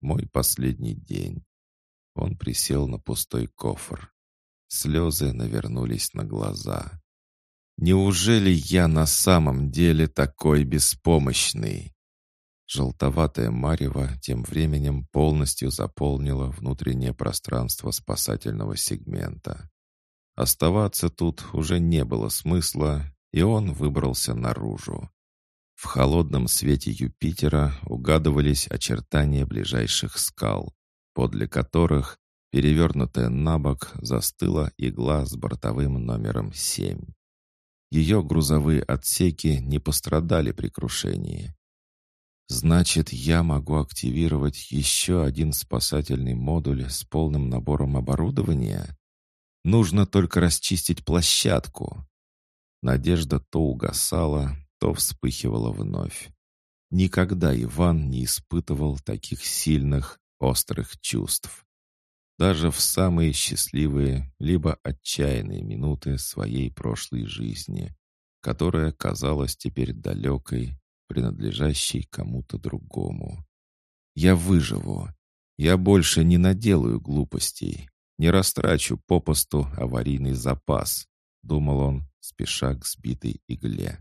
Мой последний день. Он присел на пустой кофр. Слезы навернулись на глаза. «Неужели я на самом деле такой беспомощный?» Желтоватая марево тем временем полностью заполнила внутреннее пространство спасательного сегмента. Оставаться тут уже не было смысла, и он выбрался наружу. В холодном свете Юпитера угадывались очертания ближайших скал подле которых, перевернутая на бок, застыла игла с бортовым номером 7. Ее грузовые отсеки не пострадали при крушении. Значит, я могу активировать еще один спасательный модуль с полным набором оборудования? Нужно только расчистить площадку. Надежда то угасала, то вспыхивала вновь. Никогда Иван не испытывал таких сильных, острых чувств. Даже в самые счастливые либо отчаянные минуты своей прошлой жизни, которая казалась теперь далекой, принадлежащей кому-то другому. Я выживу. Я больше не наделаю глупостей, не растрачу попусту аварийный запас, думал он, спеша к сбитой игле.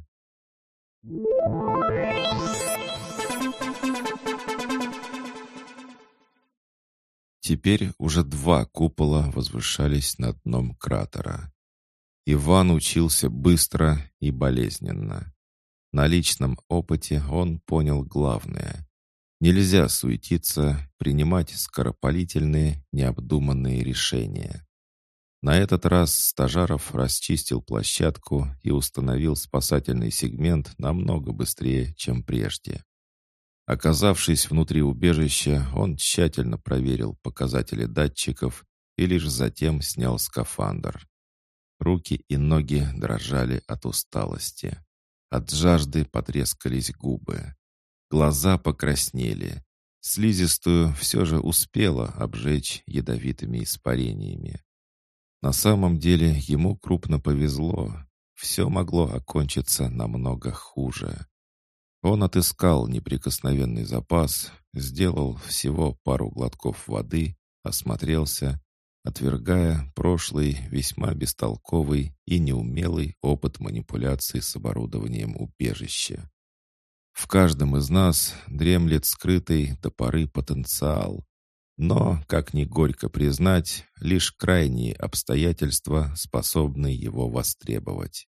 Теперь уже два купола возвышались над дном кратера. Иван учился быстро и болезненно. На личном опыте он понял главное. Нельзя суетиться, принимать скоропалительные, необдуманные решения. На этот раз Стажаров расчистил площадку и установил спасательный сегмент намного быстрее, чем прежде. Оказавшись внутри убежища, он тщательно проверил показатели датчиков и лишь затем снял скафандр. Руки и ноги дрожали от усталости. От жажды потрескались губы. Глаза покраснели. Слизистую все же успела обжечь ядовитыми испарениями. На самом деле ему крупно повезло. Все могло окончиться намного хуже. Он отыскал неприкосновенный запас, сделал всего пару глотков воды, осмотрелся, отвергая прошлый, весьма бестолковый и неумелый опыт манипуляции с оборудованием убежища. В каждом из нас дремлет скрытый до поры потенциал, но, как ни горько признать, лишь крайние обстоятельства способны его востребовать.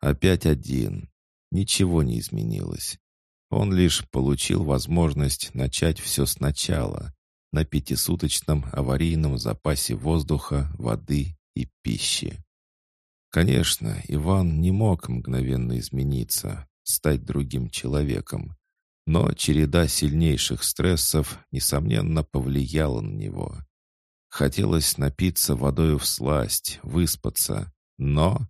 Опять один. Ничего не изменилось. Он лишь получил возможность начать все сначала, на пятисуточном аварийном запасе воздуха, воды и пищи. Конечно, Иван не мог мгновенно измениться, стать другим человеком, но череда сильнейших стрессов, несомненно, повлияла на него. Хотелось напиться водою в сласть, выспаться, но...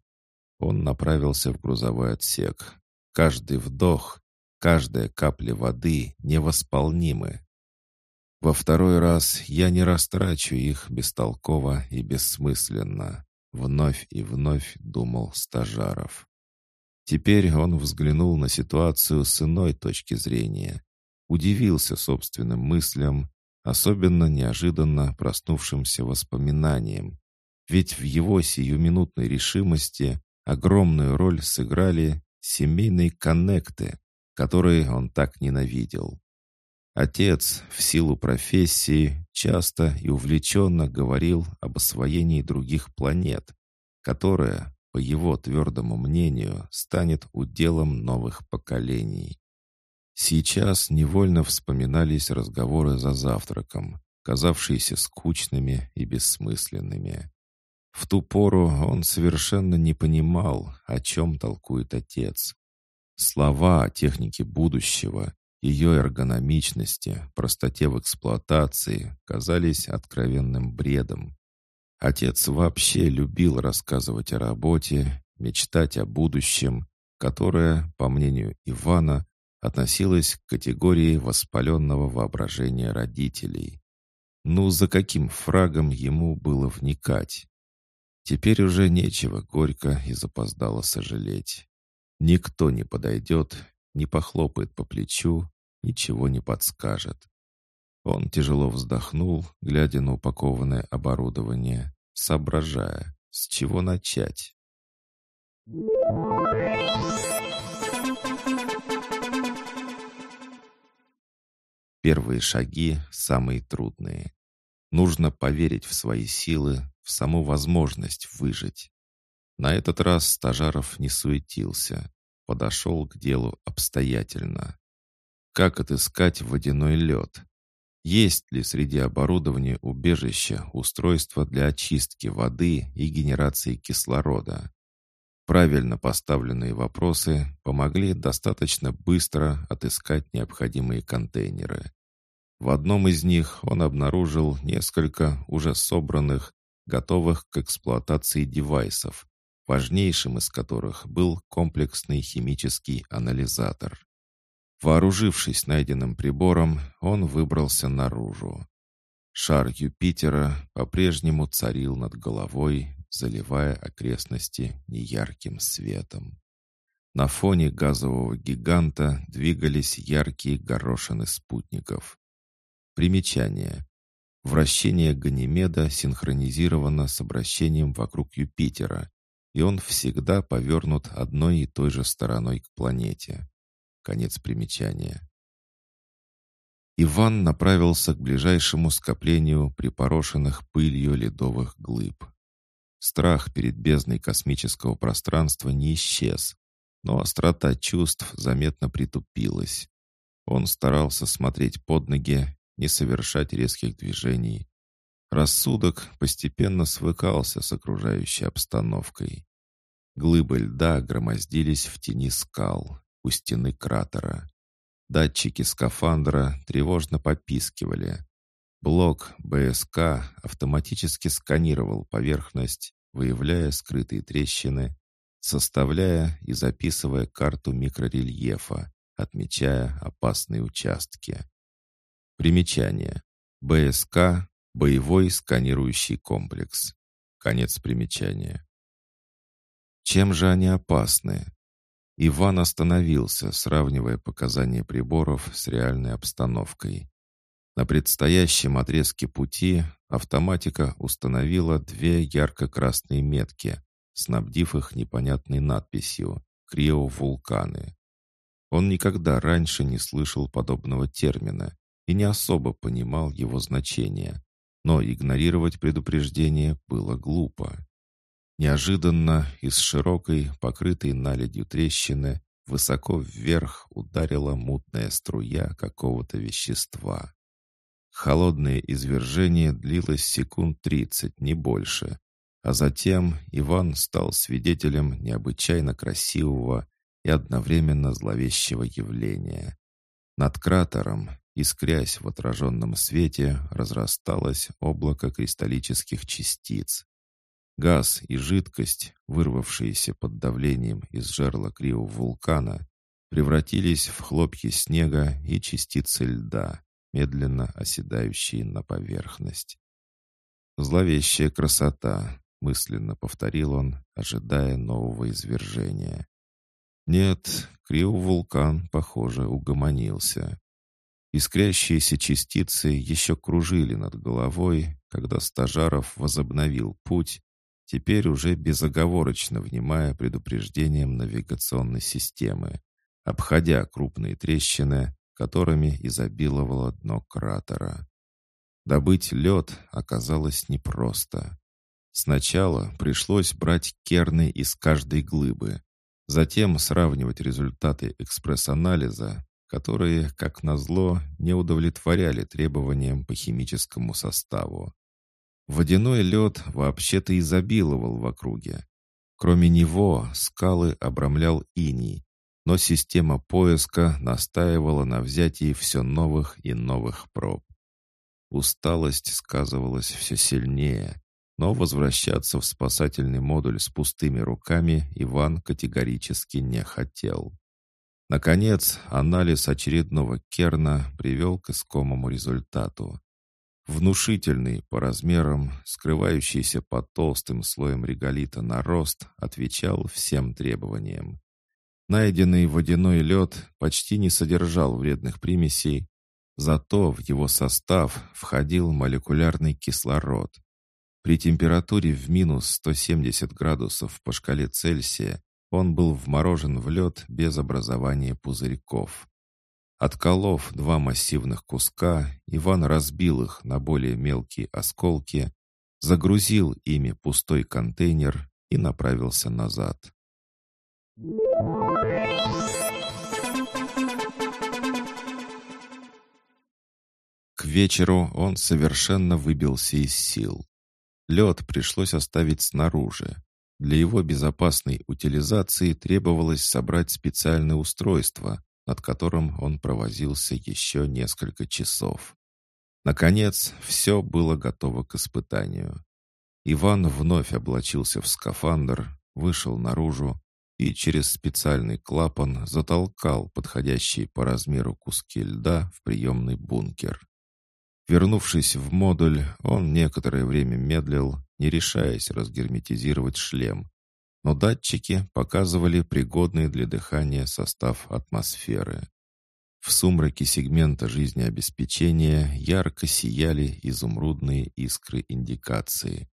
Он направился в грузовой отсек. Каждый вдох, каждая капля воды невосполнимы. Во второй раз я не растрачу их бестолково и бессмысленно. Вновь и вновь думал Стажаров. Теперь он взглянул на ситуацию с иной точки зрения. Удивился собственным мыслям, особенно неожиданно проснувшимся воспоминаниям. Ведь в его сиюминутной решимости огромную роль сыграли семейные коннекты, которые он так ненавидел. Отец, в силу профессии, часто и увлеченно говорил об освоении других планет, которая, по его твердому мнению, станет уделом новых поколений. Сейчас невольно вспоминались разговоры за завтраком, казавшиеся скучными и бессмысленными. В ту пору он совершенно не понимал, о чем толкует отец. Слова о технике будущего, ее эргономичности, простоте в эксплуатации казались откровенным бредом. Отец вообще любил рассказывать о работе, мечтать о будущем, которое, по мнению Ивана, относилось к категории воспаленного воображения родителей. Ну, за каким фрагом ему было вникать? Теперь уже нечего горько и запоздало сожалеть. Никто не подойдет, не похлопает по плечу, ничего не подскажет. Он тяжело вздохнул, глядя на упакованное оборудование, соображая, с чего начать. Первые шаги самые трудные. Нужно поверить в свои силы, в саму возможность выжить. На этот раз Стажаров не суетился, подошел к делу обстоятельно. Как отыскать водяной лед? Есть ли среди оборудования убежища устройство для очистки воды и генерации кислорода? Правильно поставленные вопросы помогли достаточно быстро отыскать необходимые контейнеры. В одном из них он обнаружил несколько уже собранных, готовых к эксплуатации девайсов, важнейшим из которых был комплексный химический анализатор. Вооружившись найденным прибором, он выбрался наружу. Шар Юпитера по-прежнему царил над головой, заливая окрестности неярким светом. На фоне газового гиганта двигались яркие горошины спутников. Примечание. Вращение Ганимеда синхронизировано с обращением вокруг Юпитера, и он всегда повернут одной и той же стороной к планете. Конец примечания. Иван направился к ближайшему скоплению припорошенных пылью ледовых глыб. Страх перед бездной космического пространства не исчез, но острота чувств заметно притупилась. Он старался смотреть под ноги, не совершать резких движений. Рассудок постепенно свыкался с окружающей обстановкой. Глыбы льда громоздились в тени скал, у стены кратера. Датчики скафандра тревожно попискивали. Блок БСК автоматически сканировал поверхность, выявляя скрытые трещины, составляя и записывая карту микрорельефа, отмечая опасные участки. Примечание. БСК – боевой сканирующий комплекс. Конец примечания. Чем же они опасны? Иван остановился, сравнивая показания приборов с реальной обстановкой. На предстоящем отрезке пути автоматика установила две ярко-красные метки, снабдив их непонятной надписью «Криовулканы». Он никогда раньше не слышал подобного термина и не особо понимал его значение, но игнорировать предупреждение было глупо. Неожиданно из широкой, покрытой наледью трещины, высоко вверх ударила мутная струя какого-то вещества. Холодное извержение длилось секунд тридцать, не больше. А затем Иван стал свидетелем необычайно красивого и одновременно зловещего явления. Над кратером, искрясь в отраженном свете, разрасталось облако кристаллических частиц. Газ и жидкость, вырвавшиеся под давлением из жерла крио вулкана, превратились в хлопья снега и частицы льда медленно оседающие на поверхность. «Зловещая красота», — мысленно повторил он, ожидая нового извержения. Нет, криовулкан, похоже, угомонился. Искрящиеся частицы еще кружили над головой, когда Стажаров возобновил путь, теперь уже безоговорочно внимая предупреждениям навигационной системы, обходя крупные трещины, которыми изобиловало дно кратера. Добыть лед оказалось непросто. Сначала пришлось брать керны из каждой глыбы, затем сравнивать результаты экспресс-анализа, которые, как назло, не удовлетворяли требованиям по химическому составу. Водяной лед вообще-то изобиловал в округе. Кроме него скалы обрамлял иней, но система поиска настаивала на взятии все новых и новых проб. Усталость сказывалась все сильнее, но возвращаться в спасательный модуль с пустыми руками Иван категорически не хотел. Наконец, анализ очередного керна привел к искомому результату. Внушительный по размерам, скрывающийся под толстым слоем реголита нарост, отвечал всем требованиям. Найденный водяной лед почти не содержал вредных примесей, зато в его состав входил молекулярный кислород. При температуре в минус 170 градусов по шкале Цельсия он был вморожен в лед без образования пузырьков. Отколов два массивных куска, Иван разбил их на более мелкие осколки, загрузил ими пустой контейнер и направился назад. К вечеру он совершенно выбился из сил. Лед пришлось оставить снаружи. Для его безопасной утилизации требовалось собрать специальное устройство, над которым он провозился еще несколько часов. Наконец, все было готово к испытанию. Иван вновь облачился в скафандр, вышел наружу и через специальный клапан затолкал подходящие по размеру куски льда в приемный бункер. Вернувшись в модуль, он некоторое время медлил, не решаясь разгерметизировать шлем. Но датчики показывали пригодный для дыхания состав атмосферы. В сумраке сегмента жизнеобеспечения ярко сияли изумрудные искры индикации.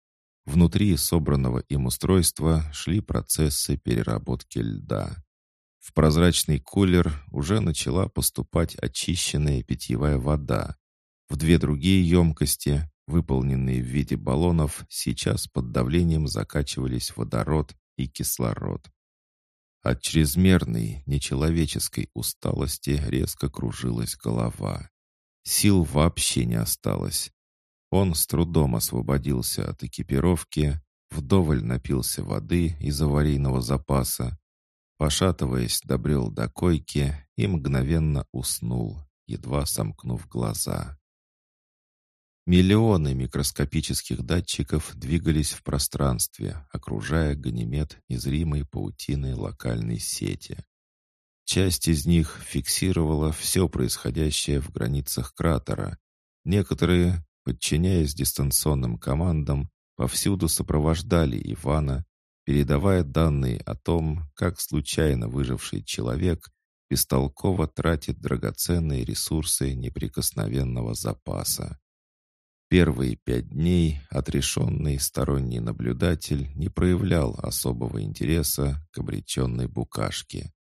Внутри собранного им устройства шли процессы переработки льда. В прозрачный кулер уже начала поступать очищенная питьевая вода. В две другие емкости, выполненные в виде баллонов, сейчас под давлением закачивались водород и кислород. От чрезмерной, нечеловеческой усталости резко кружилась голова. Сил вообще не осталось. Он с трудом освободился от экипировки, вдоволь напился воды из аварийного запаса, пошатываясь, добрел до койки и мгновенно уснул, едва сомкнув глаза. Миллионы микроскопических датчиков двигались в пространстве, окружая ганимед незримой паутиной локальной сети. Часть из них фиксировала все происходящее в границах кратера. Некоторые, подчиняясь дистанционным командам, повсюду сопровождали Ивана, передавая данные о том, как случайно выживший человек бестолково тратит драгоценные ресурсы неприкосновенного запаса. Первые пять дней отрешенный сторонний наблюдатель не проявлял особого интереса к обреченной букашке.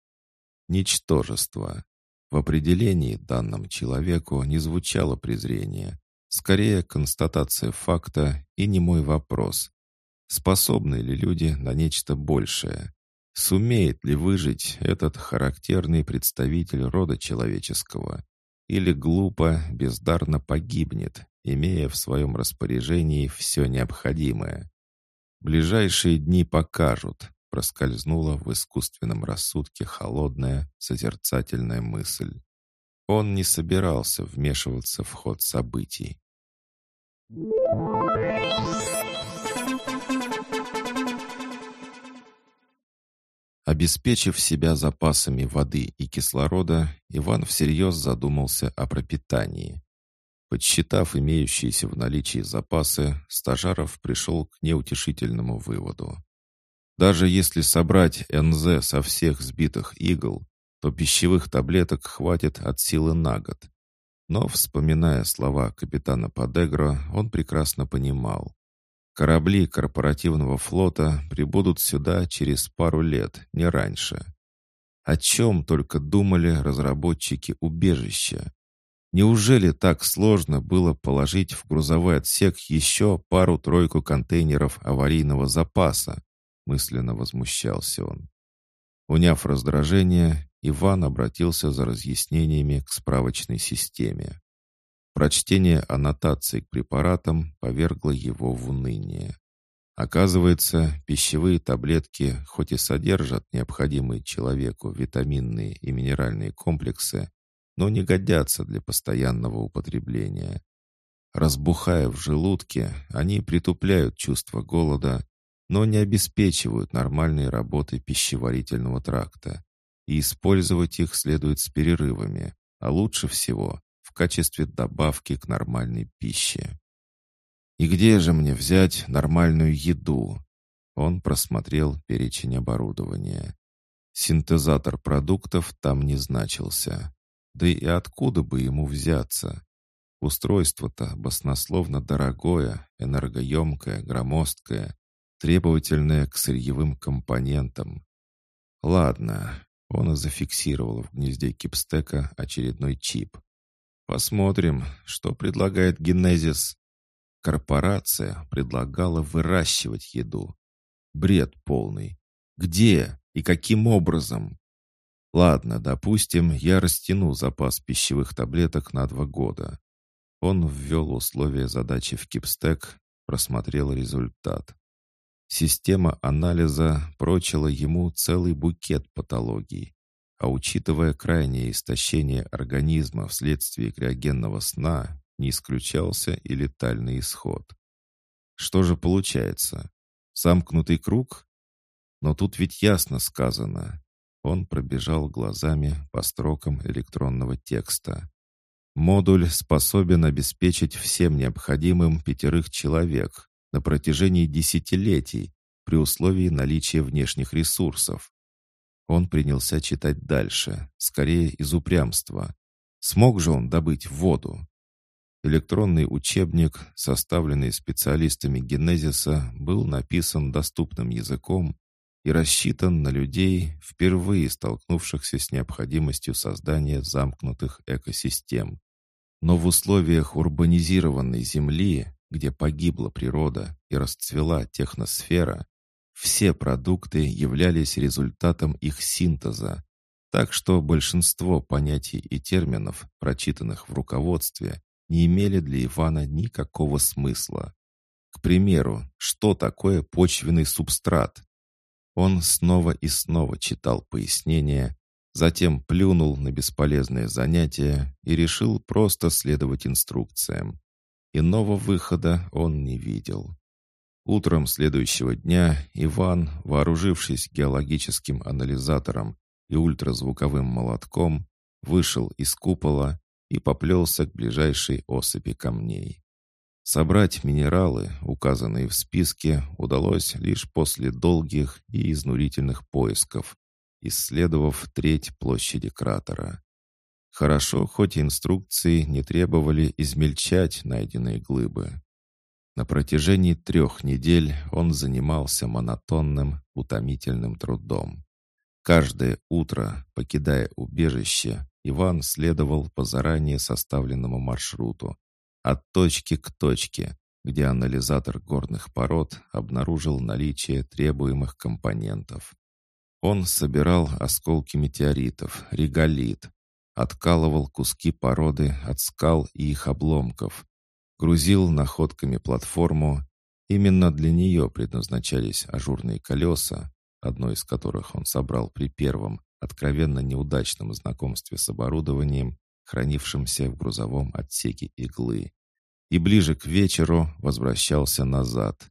Ничтожество. В определении данным человеку не звучало презрение, скорее констатация факта и не мой вопрос. Способны ли люди на нечто большее? Сумеет ли выжить этот характерный представитель рода человеческого? Или глупо, бездарно погибнет, имея в своем распоряжении все необходимое. Ближайшие дни покажут, проскользнула в искусственном рассудке холодная, созерцательная мысль. Он не собирался вмешиваться в ход событий. Обеспечив себя запасами воды и кислорода, Иван всерьез задумался о пропитании. Подсчитав имеющиеся в наличии запасы, Стажаров пришел к неутешительному выводу. Даже если собрать НЗ со всех сбитых игл, то пищевых таблеток хватит от силы на год. Но, вспоминая слова капитана Падегро, он прекрасно понимал. Корабли корпоративного флота прибудут сюда через пару лет, не раньше. О чем только думали разработчики убежища. Неужели так сложно было положить в грузовой отсек еще пару-тройку контейнеров аварийного запаса? Мысленно возмущался он. Уняв раздражение, Иван обратился за разъяснениями к справочной системе. Прочтение аннотаций к препаратам повергло его в уныние. Оказывается, пищевые таблетки хоть и содержат необходимые человеку витаминные и минеральные комплексы, но не годятся для постоянного употребления. Разбухая в желудке, они притупляют чувство голода, но не обеспечивают нормальной работы пищеварительного тракта, и использовать их следует с перерывами, а лучше всего в качестве добавки к нормальной пище. «И где же мне взять нормальную еду?» Он просмотрел перечень оборудования. Синтезатор продуктов там не значился. Да и откуда бы ему взяться? Устройство-то баснословно дорогое, энергоемкое, громоздкое, требовательное к сырьевым компонентам. Ладно, он и зафиксировал в гнезде кипстека очередной чип. Посмотрим, что предлагает Генезис. Корпорация предлагала выращивать еду. Бред полный. Где и каким образом? Ладно, допустим, я растяну запас пищевых таблеток на два года. Он ввел условия задачи в кипстек, просмотрел результат. Система анализа прочила ему целый букет патологий, а учитывая крайнее истощение организма вследствие криогенного сна, не исключался и летальный исход. Что же получается? Замкнутый круг? Но тут ведь ясно сказано. Он пробежал глазами по строкам электронного текста. Модуль способен обеспечить всем необходимым пятерых человек на протяжении десятилетий при условии наличия внешних ресурсов. Он принялся читать дальше, скорее из упрямства. Смог же он добыть воду? Электронный учебник, составленный специалистами Генезиса, был написан доступным языком и рассчитан на людей, впервые столкнувшихся с необходимостью создания замкнутых экосистем. Но в условиях урбанизированной Земли, где погибла природа и расцвела техносфера, Все продукты являлись результатом их синтеза, так что большинство понятий и терминов, прочитанных в руководстве, не имели для Ивана никакого смысла. К примеру, что такое почвенный субстрат? Он снова и снова читал пояснения, затем плюнул на бесполезное занятие и решил просто следовать инструкциям. Иного выхода он не видел. Утром следующего дня Иван, вооружившись геологическим анализатором и ультразвуковым молотком, вышел из купола и поплелся к ближайшей осыпи камней. Собрать минералы, указанные в списке, удалось лишь после долгих и изнурительных поисков, исследовав треть площади кратера. Хорошо, хоть инструкции не требовали измельчать найденные глыбы. На протяжении трех недель он занимался монотонным, утомительным трудом. Каждое утро, покидая убежище, Иван следовал по заранее составленному маршруту, от точки к точке, где анализатор горных пород обнаружил наличие требуемых компонентов. Он собирал осколки метеоритов, реголит, откалывал куски породы от скал и их обломков, грузил находками платформу. Именно для нее предназначались ажурные колеса, одно из которых он собрал при первом, откровенно неудачном знакомстве с оборудованием, хранившимся в грузовом отсеке иглы. И ближе к вечеру возвращался назад.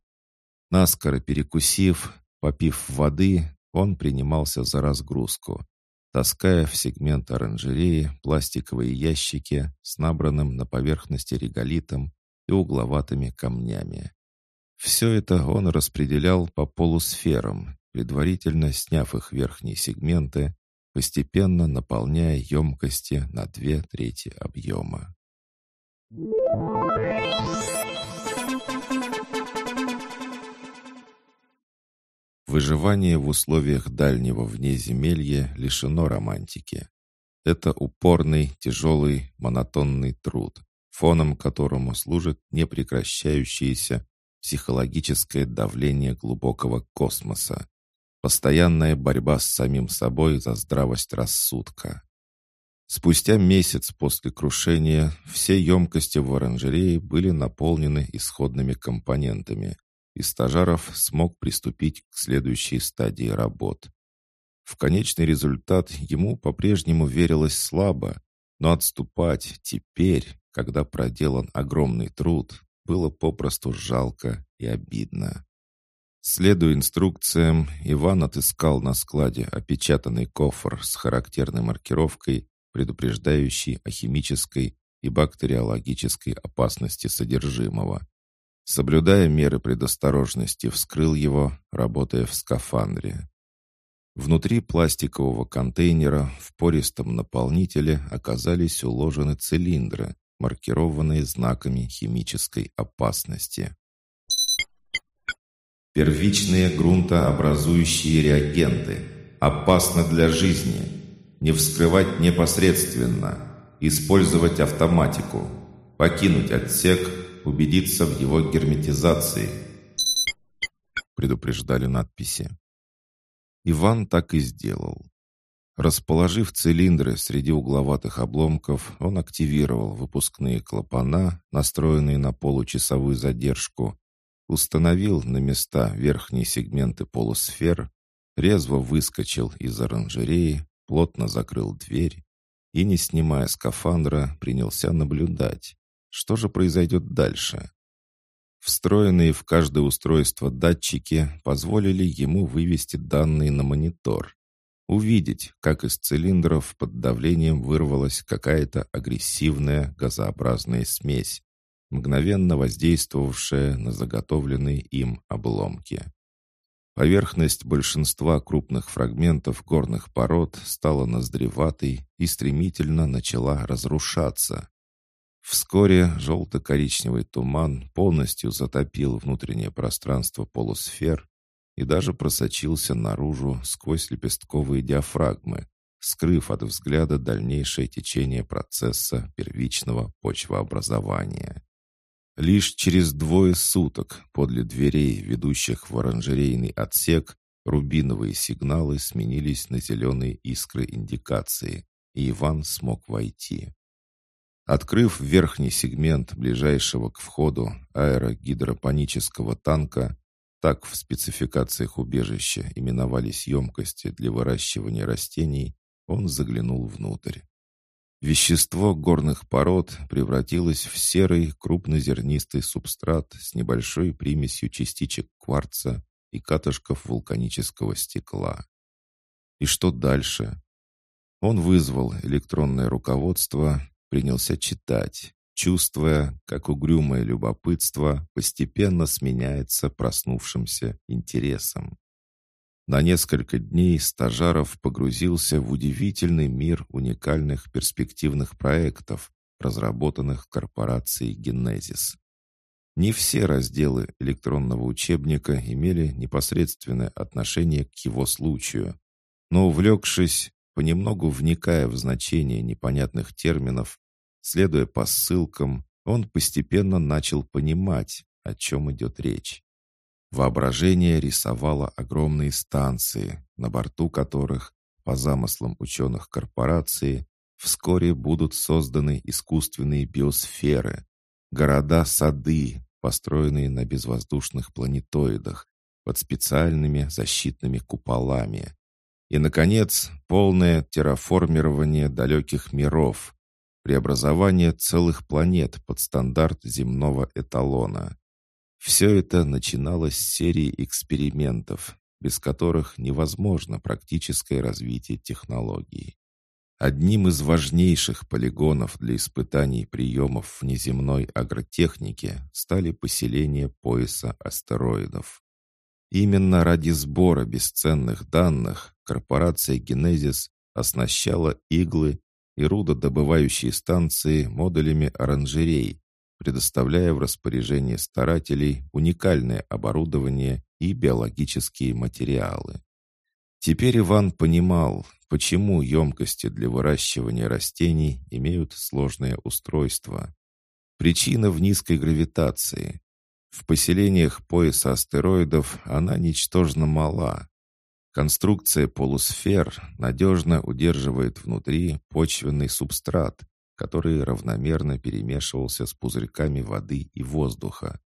Наскоро перекусив, попив воды, он принимался за разгрузку, таская в сегмент оранжереи пластиковые ящики с набранным на поверхности реголитом и угловатыми камнями. Все это он распределял по полусферам, предварительно сняв их верхние сегменты, постепенно наполняя емкости на две трети объема. Выживание в условиях дальнего внеземелья лишено романтики. Это упорный, тяжелый, монотонный труд, фоном которому служит непрекращающееся психологическое давление глубокого космоса, постоянная борьба с самим собой за здравость рассудка. Спустя месяц после крушения все емкости в оранжерее были наполнены исходными компонентами, и Стажаров смог приступить к следующей стадии работ. В конечный результат ему по-прежнему верилось слабо, но отступать теперь, когда проделан огромный труд, было попросту жалко и обидно. Следуя инструкциям, Иван отыскал на складе опечатанный кофр с характерной маркировкой предупреждающий о химической и бактериологической опасности содержимого. Соблюдая меры предосторожности, вскрыл его, работая в скафандре. Внутри пластикового контейнера в пористом наполнителе оказались уложены цилиндры, маркированные знаками химической опасности. Первичные грунтообразующие реагенты. Опасно для жизни не вскрывать непосредственно, использовать автоматику, покинуть отсек, убедиться в его герметизации. Предупреждали надписи. Иван так и сделал. Расположив цилиндры среди угловатых обломков, он активировал выпускные клапана, настроенные на получасовую задержку, установил на места верхние сегменты полусфер, резво выскочил из оранжереи, плотно закрыл дверь и, не снимая скафандра, принялся наблюдать, что же произойдет дальше. Встроенные в каждое устройство датчики позволили ему вывести данные на монитор, увидеть, как из цилиндров под давлением вырвалась какая-то агрессивная газообразная смесь, мгновенно воздействовавшая на заготовленные им обломки. Поверхность большинства крупных фрагментов горных пород стала ноздреватой и стремительно начала разрушаться. Вскоре желто-коричневый туман полностью затопил внутреннее пространство полусфер и даже просочился наружу сквозь лепестковые диафрагмы, скрыв от взгляда дальнейшее течение процесса первичного почвообразования. Лишь через двое суток подле дверей, ведущих в оранжерейный отсек, рубиновые сигналы сменились на зеленые искры индикации, и Иван смог войти. Открыв верхний сегмент ближайшего к входу аэрогидропонического танка, так в спецификациях убежища именовались емкости для выращивания растений, он заглянул внутрь. Вещество горных пород превратилось в серый крупнозернистый субстрат с небольшой примесью частичек кварца и катышков вулканического стекла. И что дальше? Он вызвал электронное руководство, принялся читать, чувствуя, как угрюмое любопытство постепенно сменяется проснувшимся интересом. На несколько дней Стажаров погрузился в удивительный мир уникальных перспективных проектов, разработанных корпорацией «Генезис». Не все разделы электронного учебника имели непосредственное отношение к его случаю, но увлекшись, понемногу вникая в значение непонятных терминов, следуя по ссылкам, он постепенно начал понимать, о чем идет речь. Воображение рисовало огромные станции, на борту которых, по замыслам ученых корпорации, вскоре будут созданы искусственные биосферы, города-сады, построенные на безвоздушных планетоидах, под специальными защитными куполами. И, наконец, полное терраформирование далеких миров, преобразование целых планет под стандарт земного эталона. Все это начиналось с серии экспериментов, без которых невозможно практическое развитие технологий. Одним из важнейших полигонов для испытаний приемов внеземной агротехники стали поселения пояса астероидов. Именно ради сбора бесценных данных корпорация «Генезис» оснащала иглы и рудодобывающие станции модулями оранжерей, предоставляя в распоряжение старателей уникальное оборудование и биологические материалы. Теперь Иван понимал, почему емкости для выращивания растений имеют сложное устройство. Причина в низкой гравитации. В поселениях пояса астероидов она ничтожно мала. Конструкция полусфер надежно удерживает внутри почвенный субстрат, который равномерно перемешивался с пузырьками воды и воздуха.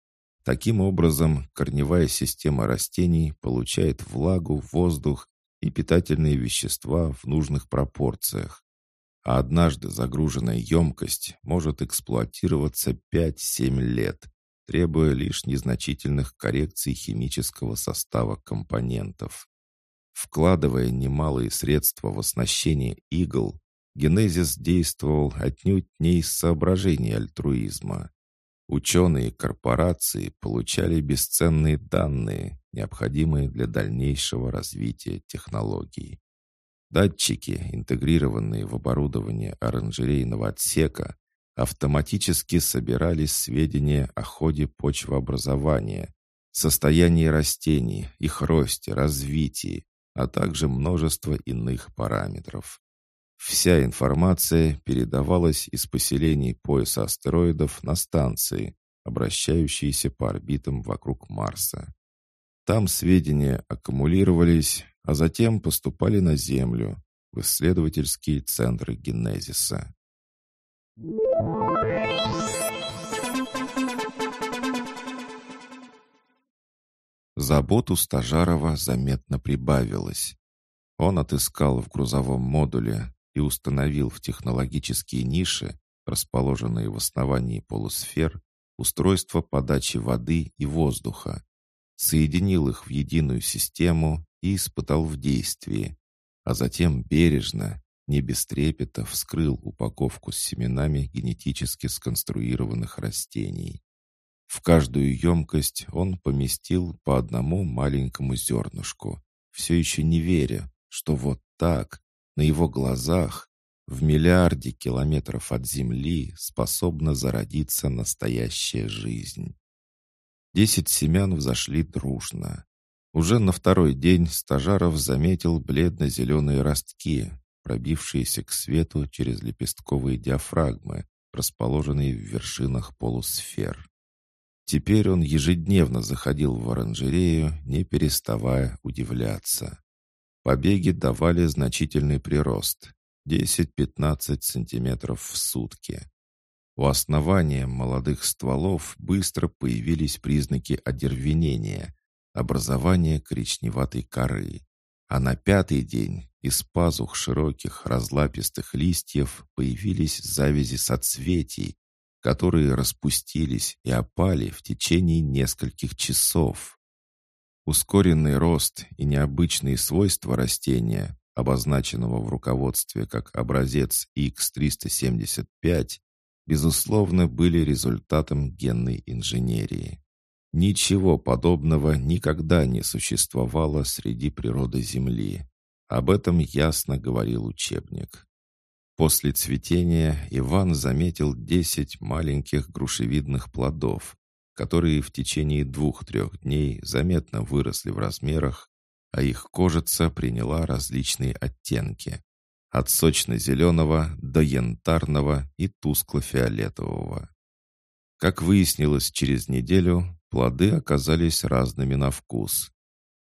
Таким образом, корневая система растений получает влагу, воздух и питательные вещества в нужных пропорциях. А однажды загруженная емкость может эксплуатироваться 5-7 лет, требуя лишь незначительных коррекций химического состава компонентов. Вкладывая немалые средства в оснащение игл, Генезис действовал отнюдь не из соображений альтруизма. Ученые корпорации получали бесценные данные, необходимые для дальнейшего развития технологий. Датчики, интегрированные в оборудование оранжерейного отсека, автоматически собирали сведения о ходе почвообразования, состоянии растений, их росте, развитии, а также множество иных параметров. Вся информация передавалась из поселений пояса астероидов на станции, обращающиеся по орбитам вокруг Марса. Там сведения аккумулировались, а затем поступали на Землю, в исследовательские центры генезиса. Заботу Стажарова заметно прибавилось. Он отыскал в грузовом модуле и установил в технологические ниши, расположенные в основании полусфер, устройство подачи воды и воздуха, соединил их в единую систему и испытал в действии, а затем бережно, не без трепета, вскрыл упаковку с семенами генетически сконструированных растений. В каждую емкость он поместил по одному маленькому зернышку, все еще не веря, что вот так, на его глазах, в миллиарде километров от Земли способна зародиться настоящая жизнь. Десять семян взошли дружно. Уже на второй день Стажаров заметил бледно-зеленые ростки, пробившиеся к свету через лепестковые диафрагмы, расположенные в вершинах полусфер. Теперь он ежедневно заходил в оранжерею, не переставая удивляться. Побеги давали значительный прирост – 10-15 сантиметров в сутки. У основания молодых стволов быстро появились признаки одервенения, образования коричневатой коры. А на пятый день из пазух широких разлапистых листьев появились завязи соцветий, которые распустились и опали в течение нескольких часов. Ускоренный рост и необычные свойства растения, обозначенного в руководстве как образец X375, безусловно, были результатом генной инженерии. Ничего подобного никогда не существовало среди природы Земли. Об этом ясно говорил учебник. После цветения Иван заметил десять маленьких грушевидных плодов, которые в течение двух-трех дней заметно выросли в размерах, а их кожица приняла различные оттенки – от сочно-зеленого до янтарного и тускло-фиолетового. Как выяснилось через неделю, плоды оказались разными на вкус.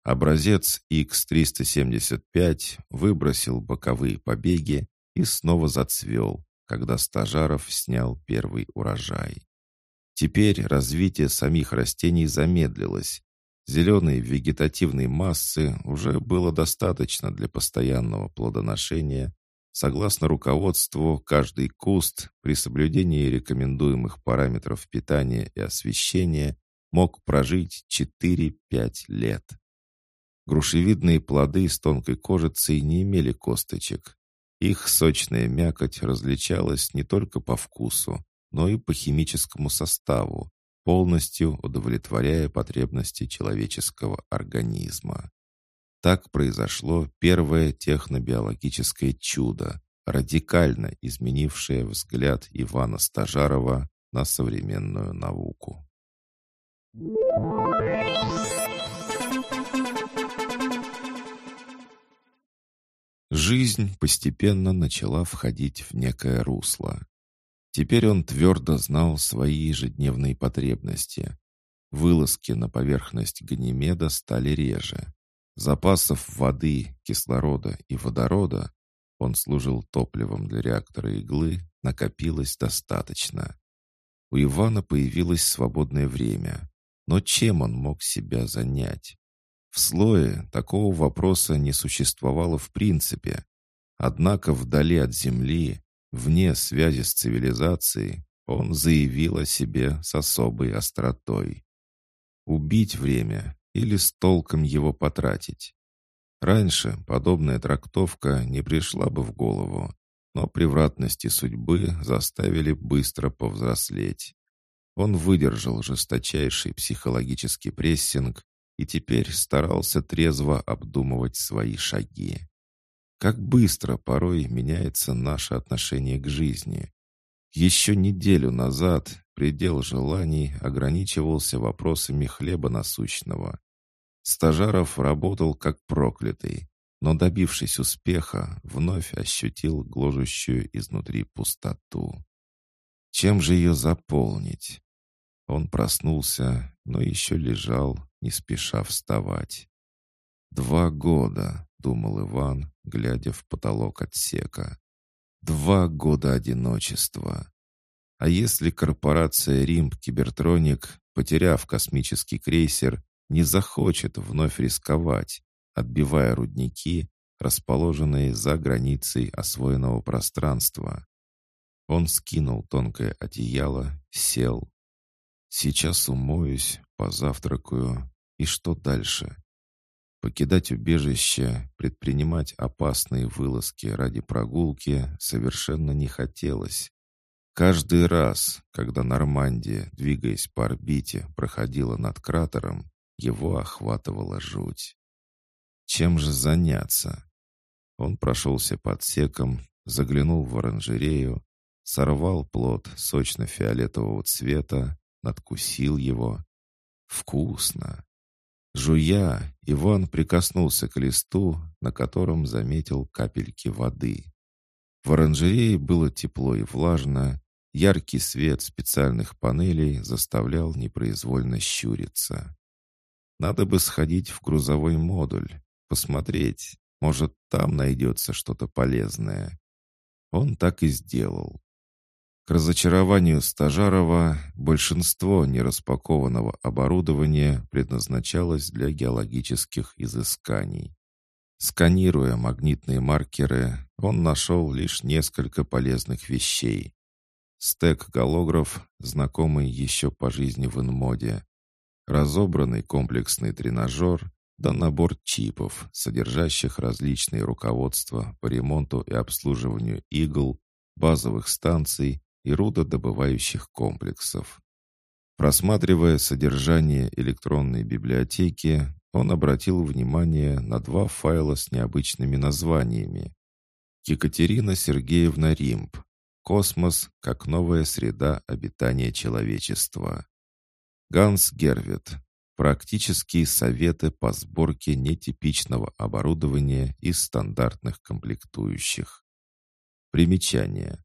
Образец X375 выбросил боковые побеги и снова зацвел, когда Стажаров снял первый урожай. Теперь развитие самих растений замедлилось. Зеленой вегетативной массы уже было достаточно для постоянного плодоношения. Согласно руководству, каждый куст при соблюдении рекомендуемых параметров питания и освещения мог прожить 4-5 лет. Грушевидные плоды с тонкой кожицей не имели косточек, их сочная мякоть различалась не только по вкусу, но и по химическому составу, полностью удовлетворяя потребности человеческого организма. Так произошло первое технобиологическое чудо, радикально изменившее взгляд Ивана Стажарова на современную науку. Жизнь постепенно начала входить в некое русло. Теперь он твердо знал свои ежедневные потребности. Вылазки на поверхность Ганимеда стали реже. Запасов воды, кислорода и водорода он служил топливом для реактора иглы, накопилось достаточно. У Ивана появилось свободное время. Но чем он мог себя занять? В слое такого вопроса не существовало в принципе. Однако вдали от Земли, вне связи с цивилизацией, он заявил о себе с особой остротой. Убить время или с толком его потратить? Раньше подобная трактовка не пришла бы в голову, но превратности судьбы заставили быстро повзрослеть. Он выдержал жесточайший психологический прессинг и теперь старался трезво обдумывать свои шаги. Как быстро порой меняется наше отношение к жизни. Еще неделю назад предел желаний ограничивался вопросами хлеба насущного. Стажаров работал как проклятый, но, добившись успеха, вновь ощутил гложущую изнутри пустоту. Чем же ее заполнить? Он проснулся, но еще лежал, не спеша вставать. «Два года», — думал Иван, глядя в потолок отсека. «Два года одиночества. А если корпорация «Римб Кибертроник», потеряв космический крейсер, не захочет вновь рисковать, отбивая рудники, расположенные за границей освоенного пространства?» Он скинул тонкое одеяло, сел, Сейчас умоюсь, позавтракаю. И что дальше? Покидать убежище, предпринимать опасные вылазки ради прогулки совершенно не хотелось. Каждый раз, когда Нормандия, двигаясь по орбите, проходила над кратером, его охватывала жуть. Чем же заняться? Он прошелся под секом, заглянул в оранжерею, сорвал плод сочно-фиолетового цвета, надкусил его. Вкусно. Жуя, Иван прикоснулся к листу, на котором заметил капельки воды. В оранжерее было тепло и влажно, Яркий свет специальных панелей заставлял непроизвольно щуриться. Надо бы сходить в грузовой модуль, посмотреть, может, там найдется что-то полезное. Он так и сделал. Разочарованию Стажарова большинство нераспакованного оборудования предназначалось для геологических изысканий. Сканируя магнитные маркеры, он нашел лишь несколько полезных вещей. Стек-голограф, знакомый еще по жизни в инмоде, разобранный комплексный тренажер, да набор чипов, содержащих различные руководства по ремонту и обслуживанию игл, базовых станций и рудодобывающих комплексов. Просматривая содержание электронной библиотеки, он обратил внимание на два файла с необычными названиями. Екатерина Сергеевна Римб. Космос как новая среда обитания человечества. Ганс Гервит. Практические советы по сборке нетипичного оборудования из стандартных комплектующих. Примечание.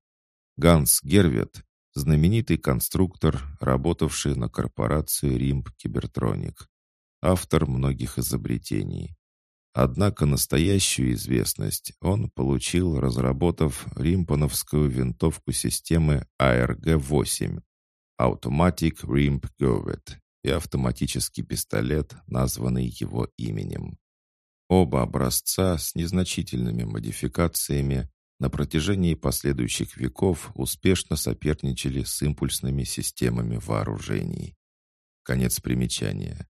Ганс Гервит – знаменитый конструктор, работавший на корпорацию Римб Кибертроник, автор многих изобретений. Однако настоящую известность он получил, разработав римпоновскую винтовку системы ARG-8 Automatic Rimp Govet и автоматический пистолет, названный его именем. Оба образца с незначительными модификациями на протяжении последующих веков успешно соперничали с импульсными системами вооружений. Конец примечания.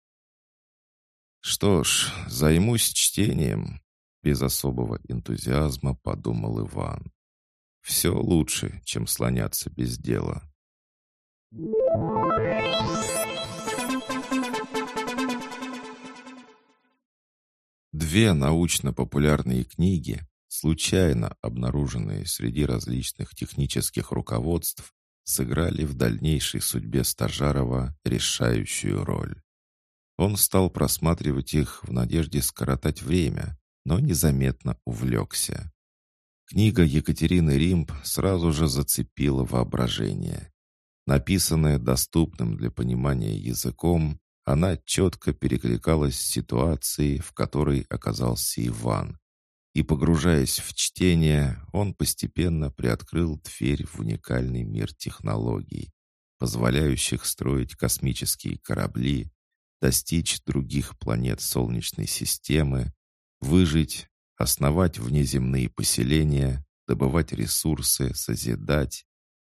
«Что ж, займусь чтением», — без особого энтузиазма подумал Иван. «Все лучше, чем слоняться без дела». Две научно-популярные книги случайно обнаруженные среди различных технических руководств, сыграли в дальнейшей судьбе Стажарова решающую роль. Он стал просматривать их в надежде скоротать время, но незаметно увлекся. Книга Екатерины Римб сразу же зацепила воображение. Написанная доступным для понимания языком, она четко перекликалась с ситуацией, в которой оказался Иван, и, погружаясь в чтение, он постепенно приоткрыл дверь в уникальный мир технологий, позволяющих строить космические корабли, достичь других планет Солнечной системы, выжить, основать внеземные поселения, добывать ресурсы, созидать.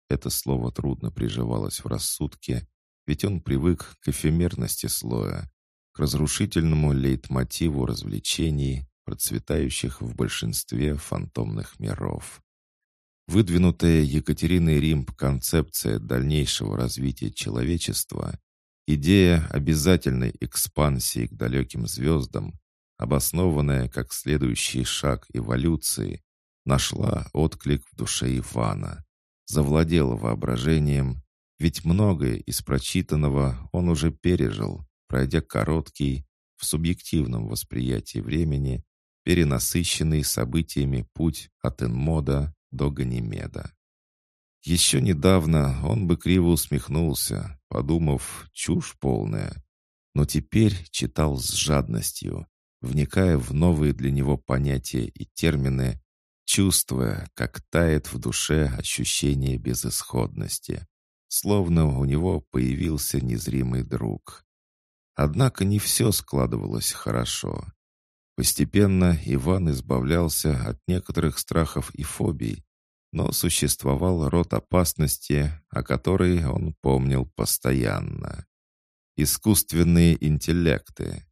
Это слово трудно приживалось в рассудке, ведь он привык к эфемерности слоя, к разрушительному лейтмотиву развлечений, процветающих в большинстве фантомных миров. Выдвинутая Екатериной Римб концепция дальнейшего развития человечества, идея обязательной экспансии к далеким звездам, обоснованная как следующий шаг эволюции, нашла отклик в душе Ивана, завладела воображением, ведь многое из прочитанного он уже пережил, пройдя короткий, в субъективном восприятии времени, перенасыщенный событиями путь от Энмода до Ганимеда. Еще недавно он бы криво усмехнулся, подумав, чушь полная, но теперь читал с жадностью, вникая в новые для него понятия и термины, чувствуя, как тает в душе ощущение безысходности, словно у него появился незримый друг. Однако не все складывалось хорошо. Постепенно Иван избавлялся от некоторых страхов и фобий, но существовал род опасности, о которой он помнил постоянно. Искусственные интеллекты.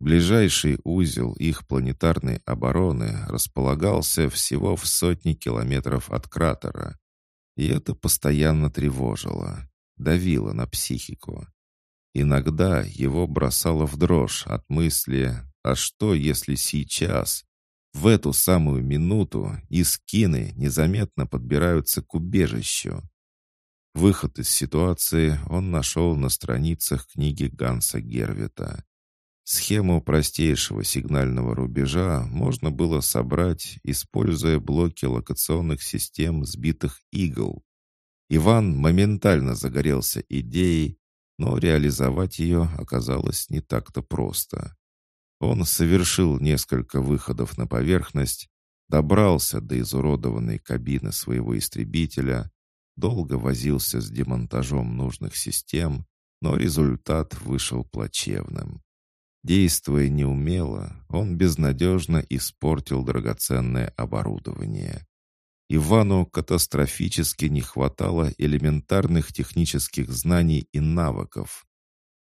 Ближайший узел их планетарной обороны располагался всего в сотни километров от кратера, и это постоянно тревожило, давило на психику. Иногда его бросало в дрожь от мысли а что, если сейчас, в эту самую минуту, искины незаметно подбираются к убежищу? Выход из ситуации он нашел на страницах книги Ганса Гервита. Схему простейшего сигнального рубежа можно было собрать, используя блоки локационных систем сбитых игл. Иван моментально загорелся идеей, но реализовать ее оказалось не так-то просто. Он совершил несколько выходов на поверхность, добрался до изуродованной кабины своего истребителя, долго возился с демонтажом нужных систем, но результат вышел плачевным. Действуя неумело, он безнадежно испортил драгоценное оборудование. Ивану катастрофически не хватало элементарных технических знаний и навыков.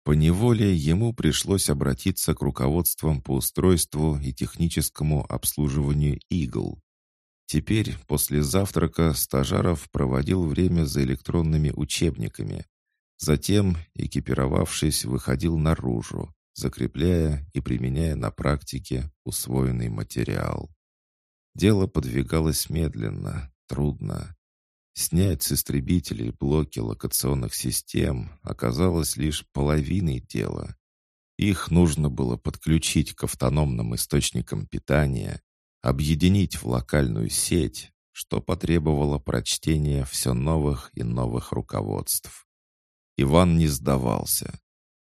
По неволе ему пришлось обратиться к руководствам по устройству и техническому обслуживанию «Игл». Теперь, после завтрака, Стажаров проводил время за электронными учебниками. Затем, экипировавшись, выходил наружу, закрепляя и применяя на практике усвоенный материал. Дело подвигалось медленно, трудно. Снять с истребителей блоки локационных систем оказалось лишь половиной дела. Их нужно было подключить к автономным источникам питания, объединить в локальную сеть, что потребовало прочтения все новых и новых руководств. Иван не сдавался.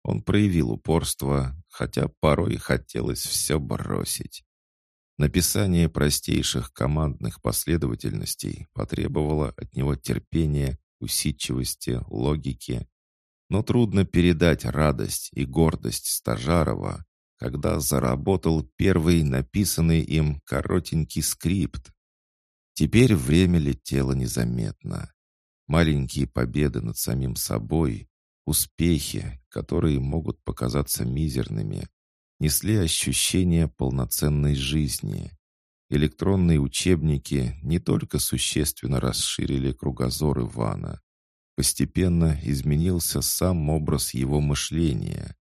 Он проявил упорство, хотя порой хотелось все бросить. Написание простейших командных последовательностей потребовало от него терпения, усидчивости, логики. Но трудно передать радость и гордость Стажарова, когда заработал первый написанный им коротенький скрипт. Теперь время летело незаметно. Маленькие победы над самим собой, успехи, которые могут показаться мизерными, несли ощущение полноценной жизни. Электронные учебники не только существенно расширили кругозор Ивана, постепенно изменился сам образ его мышления.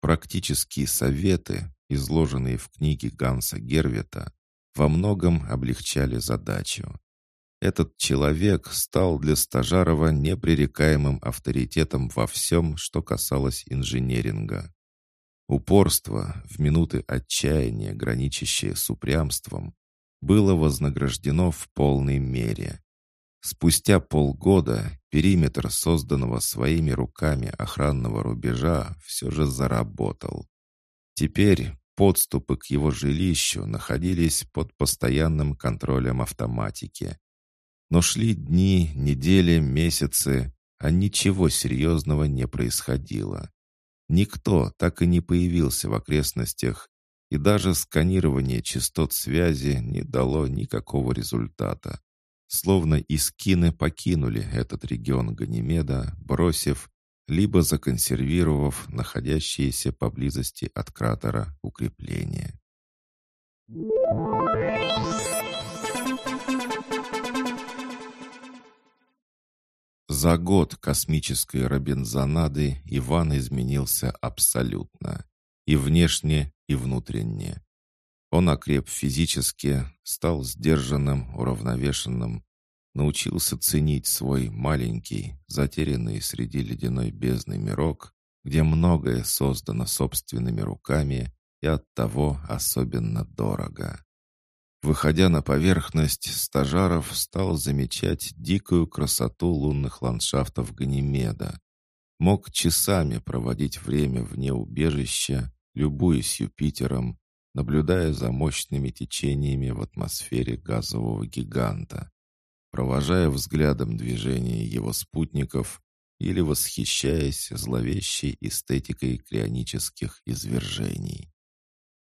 Практические советы, изложенные в книге Ганса Гервета, во многом облегчали задачу. Этот человек стал для Стажарова непререкаемым авторитетом во всем, что касалось инженеринга. Упорство, в минуты отчаяния, граничащее с упрямством, было вознаграждено в полной мере. Спустя полгода периметр созданного своими руками охранного рубежа все же заработал. Теперь подступы к его жилищу находились под постоянным контролем автоматики. Но шли дни, недели, месяцы, а ничего серьезного не происходило. Никто так и не появился в окрестностях, и даже сканирование частот связи не дало никакого результата. Словно искины покинули этот регион Ганимеда, бросив, либо законсервировав находящиеся поблизости от кратера укрепления. За год космической Робинзонады Иван изменился абсолютно. И внешне, и внутренне. Он окреп физически, стал сдержанным, уравновешенным, научился ценить свой маленький, затерянный среди ледяной бездны мирок, где многое создано собственными руками и оттого особенно дорого. Выходя на поверхность, Стажаров стал замечать дикую красоту лунных ландшафтов Ганимеда. Мог часами проводить время вне убежища, любуясь Юпитером, наблюдая за мощными течениями в атмосфере газового гиганта, провожая взглядом движения его спутников или восхищаясь зловещей эстетикой крионических извержений.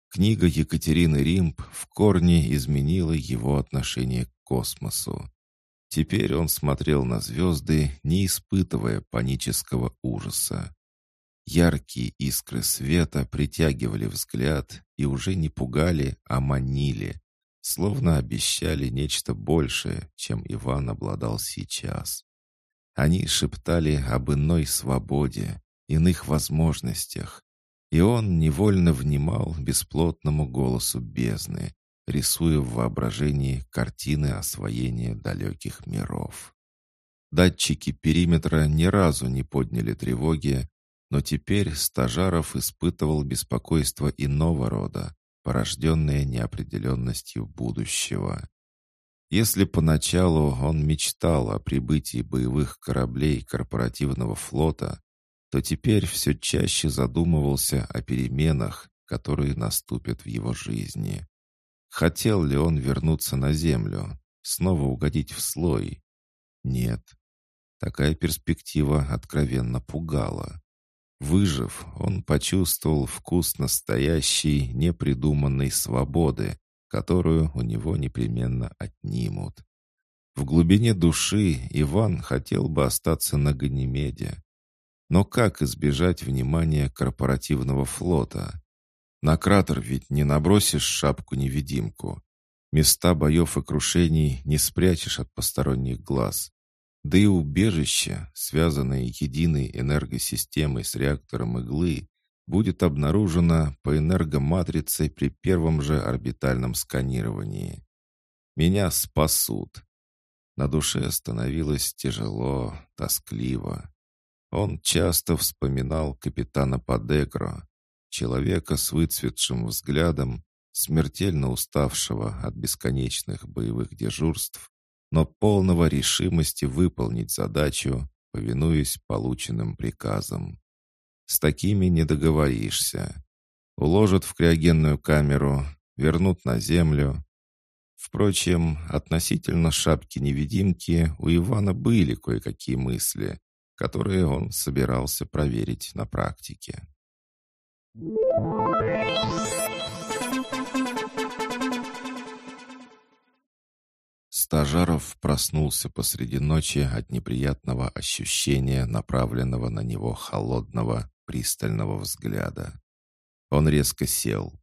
Книга Екатерины Римп в корне изменила его отношение к космосу. Теперь он смотрел на звезды, не испытывая панического ужаса. Яркие искры света притягивали взгляд и уже не пугали, а манили, словно обещали нечто большее, чем Иван обладал сейчас. Они шептали об иной свободе, иных возможностях, и он невольно внимал бесплотному голосу бездны, рисуя в воображении картины освоения далеких миров. Датчики периметра ни разу не подняли тревоги, но теперь Стажаров испытывал беспокойство иного рода, порожденное неопределенностью будущего. Если поначалу он мечтал о прибытии боевых кораблей корпоративного флота, то теперь все чаще задумывался о переменах, которые наступят в его жизни. Хотел ли он вернуться на Землю, снова угодить в слой? Нет. Такая перспектива откровенно пугала. Выжив, он почувствовал вкус настоящей, непридуманной свободы, которую у него непременно отнимут. В глубине души Иван хотел бы остаться на Ганимеде. Но как избежать внимания корпоративного флота? На кратер ведь не набросишь шапку-невидимку. Места боев и крушений не спрячешь от посторонних глаз. Да и убежище, связанное единой энергосистемой с реактором иглы, будет обнаружено по энергоматрице при первом же орбитальном сканировании. Меня спасут. На душе становилось тяжело, тоскливо. Он часто вспоминал капитана Падекро, человека с выцветшим взглядом, смертельно уставшего от бесконечных боевых дежурств, но полного решимости выполнить задачу, повинуясь полученным приказам. С такими не договоришься. Уложат в криогенную камеру, вернут на землю. Впрочем, относительно шапки-невидимки у Ивана были кое-какие мысли, которые он собирался проверить на практике. Стажаров проснулся посреди ночи от неприятного ощущения, направленного на него холодного, пристального взгляда. Он резко сел.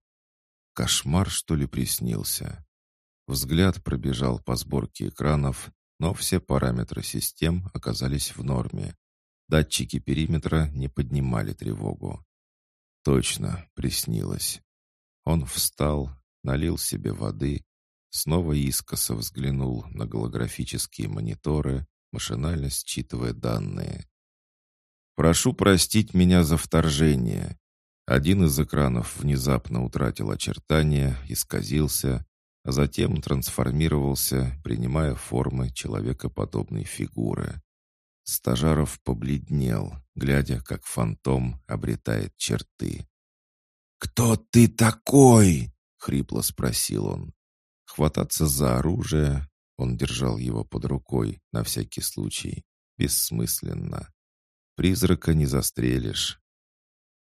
Кошмар, что ли, приснился? Взгляд пробежал по сборке экранов, но все параметры систем оказались в норме. Датчики периметра не поднимали тревогу. Точно, приснилось. Он встал, налил себе воды Снова искоса взглянул на голографические мониторы, машинально считывая данные. «Прошу простить меня за вторжение». Один из экранов внезапно утратил очертания, исказился, а затем трансформировался, принимая формы человекоподобной фигуры. Стажаров побледнел, глядя, как фантом обретает черты. «Кто ты такой?» — хрипло спросил он. Хвататься за оружие, он держал его под рукой на всякий случай, бессмысленно. Призрака не застрелишь.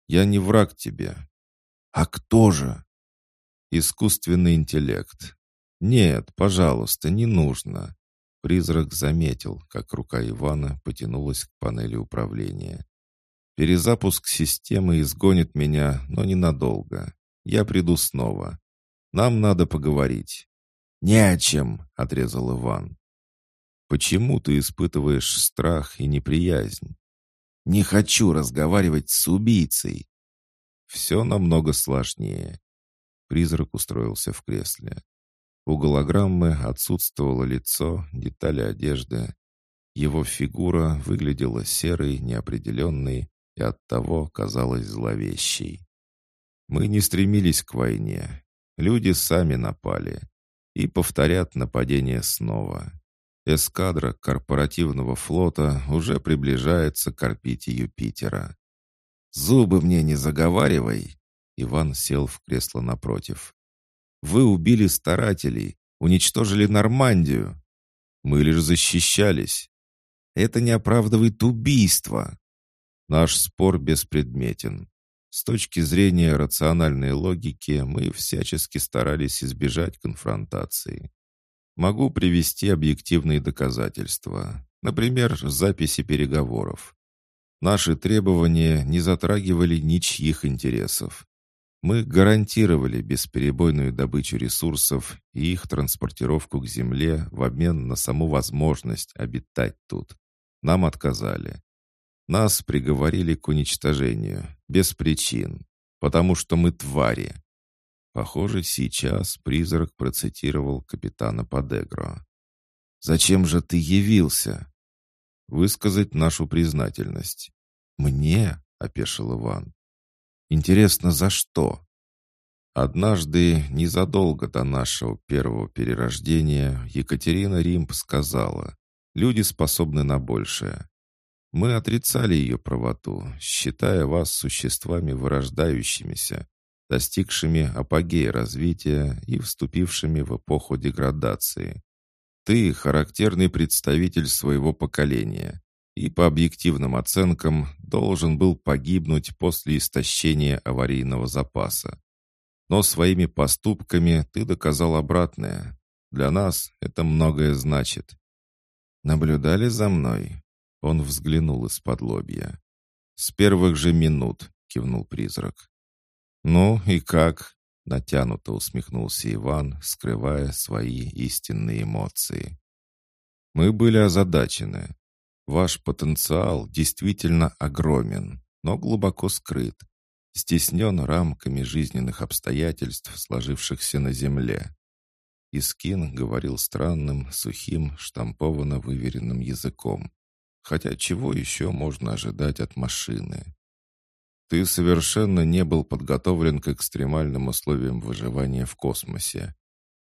Я не враг тебе. А кто же? Искусственный интеллект. Нет, пожалуйста, не нужно. Призрак заметил, как рука Ивана потянулась к панели управления. Перезапуск системы изгонит меня, но ненадолго. Я приду снова. Нам надо поговорить. «Не о чем», — отрезал Иван. «Почему ты испытываешь страх и неприязнь?» «Не хочу разговаривать с убийцей». «Все намного сложнее». Призрак устроился в кресле. У голограммы отсутствовало лицо, детали одежды. Его фигура выглядела серой, неопределенной и оттого казалась зловещей. Мы не стремились к войне. Люди сами напали и повторят нападение снова. Эскадра корпоративного флота уже приближается к орбите Юпитера. «Зубы мне не заговаривай!» Иван сел в кресло напротив. «Вы убили старателей, уничтожили Нормандию. Мы лишь защищались. Это не оправдывает убийство. Наш спор беспредметен. С точки зрения рациональной логики мы всячески старались избежать конфронтации. Могу привести объективные доказательства, например, записи переговоров. Наши требования не затрагивали ничьих интересов. Мы гарантировали бесперебойную добычу ресурсов и их транспортировку к Земле в обмен на саму возможность обитать тут. Нам отказали. Нас приговорили к уничтожению, без причин, потому что мы твари. Похоже, сейчас призрак процитировал капитана Падегро. «Зачем же ты явился?» «Высказать нашу признательность». «Мне?» — опешил Иван. «Интересно, за что?» Однажды, незадолго до нашего первого перерождения, Екатерина Римп сказала, «Люди способны на большее». Мы отрицали ее правоту, считая вас существами вырождающимися, достигшими апогея развития и вступившими в эпоху деградации. Ты характерный представитель своего поколения и, по объективным оценкам, должен был погибнуть после истощения аварийного запаса. Но своими поступками ты доказал обратное. Для нас это многое значит. Наблюдали за мной?» Он взглянул из-под лобья. «С первых же минут», — кивнул призрак. «Ну и как?» — натянуто усмехнулся Иван, скрывая свои истинные эмоции. «Мы были озадачены. Ваш потенциал действительно огромен, но глубоко скрыт стеснен рамками жизненных обстоятельств, сложившихся на земле. Искин говорил странным, сухим, штампованно выверенным языком. Хотя чего еще можно ожидать от машины? Ты совершенно не был подготовлен к экстремальным условиям выживания в космосе.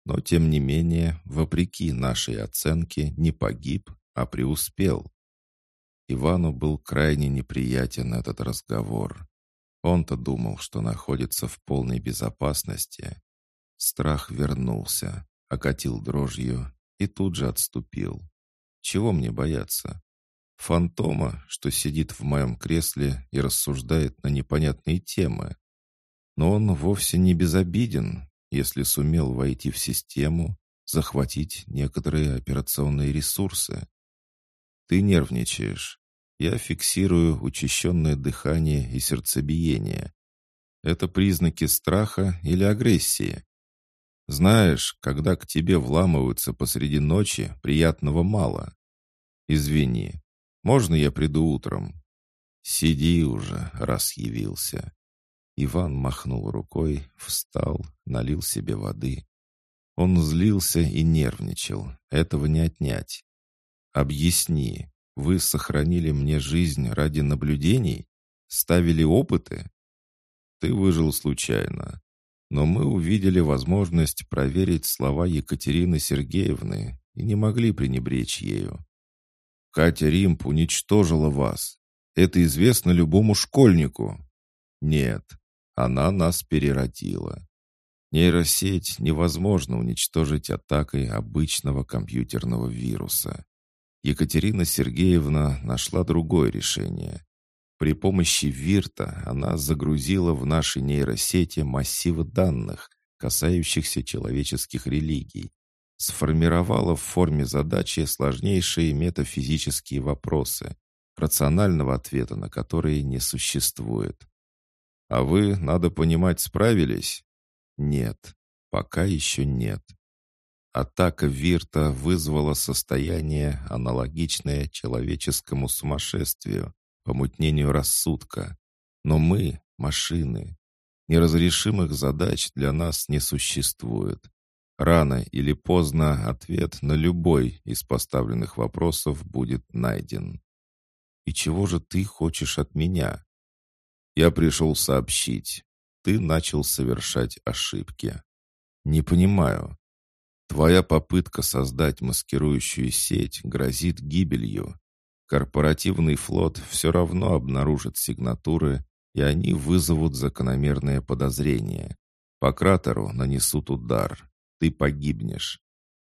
Но, тем не менее, вопреки нашей оценке, не погиб, а преуспел. Ивану был крайне неприятен этот разговор. Он-то думал, что находится в полной безопасности. Страх вернулся, окатил дрожью и тут же отступил. Чего мне бояться? Фантома, что сидит в моем кресле и рассуждает на непонятные темы. Но он вовсе не безобиден, если сумел войти в систему, захватить некоторые операционные ресурсы. Ты нервничаешь. Я фиксирую учащенное дыхание и сердцебиение. Это признаки страха или агрессии. Знаешь, когда к тебе вламываются посреди ночи, приятного мало. Извини, можно я приду утром? Сиди уже, раз явился. Иван махнул рукой, встал, налил себе воды. Он злился и нервничал, этого не отнять. «Объясни, вы сохранили мне жизнь ради наблюдений? Ставили опыты? Ты выжил случайно. Но мы увидели возможность проверить слова Екатерины Сергеевны и не могли пренебречь ею. Катя Римп уничтожила вас. Это известно любому школьнику. Нет, она нас переродила. Нейросеть невозможно уничтожить атакой обычного компьютерного вируса. Екатерина Сергеевна нашла другое решение. При помощи Вирта она загрузила в наши нейросети массивы данных, касающихся человеческих религий, сформировала в форме задачи сложнейшие метафизические вопросы, рационального ответа на которые не существует. А вы, надо понимать, справились? Нет, пока еще нет. Атака Вирта вызвала состояние, аналогичное человеческому сумасшествию, помутнению рассудка. Но мы — машины. Неразрешимых задач для нас не существует. Рано или поздно ответ на любой из поставленных вопросов будет найден. «И чего же ты хочешь от меня?» «Я пришел сообщить. Ты начал совершать ошибки». «Не понимаю. Твоя попытка создать маскирующую сеть грозит гибелью. Корпоративный флот все равно обнаружит сигнатуры, и они вызовут закономерное подозрение. По кратеру нанесут удар. Ты погибнешь.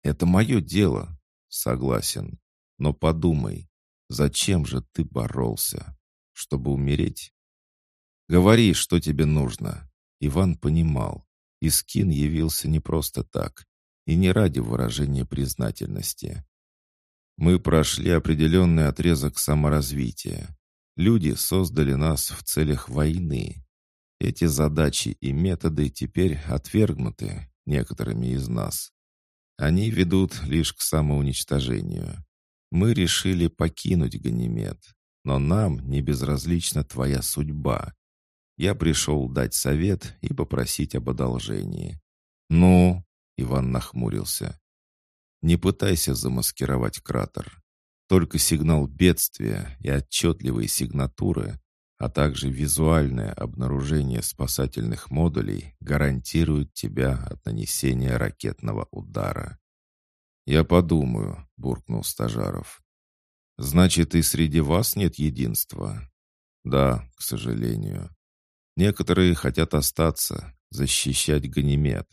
Это мое дело. Согласен. Но подумай, зачем же ты боролся? Чтобы умереть? Говори, что тебе нужно. Иван понимал. Искин явился не просто так и не ради выражения признательности. Мы прошли определенный отрезок саморазвития. Люди создали нас в целях войны. Эти задачи и методы теперь отвергнуты некоторыми из нас. Они ведут лишь к самоуничтожению. Мы решили покинуть Ганимед, но нам не безразлична твоя судьба. Я пришел дать совет и попросить об одолжении. Ну, Иван нахмурился. «Не пытайся замаскировать кратер. Только сигнал бедствия и отчетливые сигнатуры, а также визуальное обнаружение спасательных модулей гарантируют тебя от нанесения ракетного удара. «Я подумаю», — буркнул Стажаров. «Значит, и среди вас нет единства?» «Да, к сожалению. Некоторые хотят остаться, защищать Ганимед.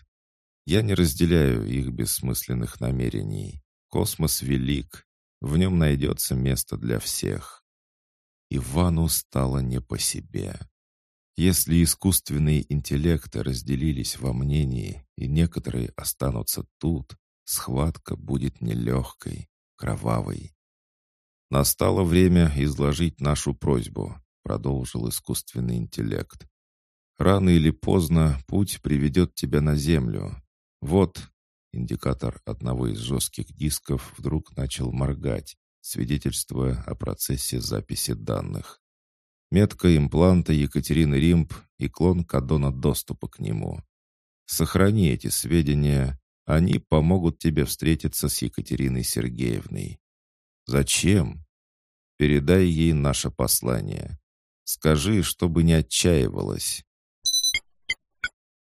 Я не разделяю их бессмысленных намерений. Космос велик, в нем найдется место для всех. Ивану стало не по себе. Если искусственные интеллекты разделились во мнении, и некоторые останутся тут, схватка будет нелегкой, кровавой. «Настало время изложить нашу просьбу», — продолжил искусственный интеллект. «Рано или поздно путь приведет тебя на Землю. Вот, Индикатор одного из жестких дисков вдруг начал моргать, свидетельствуя о процессе записи данных. Метка импланта Екатерины Римп и клон кадона доступа к нему. Сохрани эти сведения, они помогут тебе встретиться с Екатериной Сергеевной. Зачем? Передай ей наше послание. Скажи, чтобы не отчаивалась.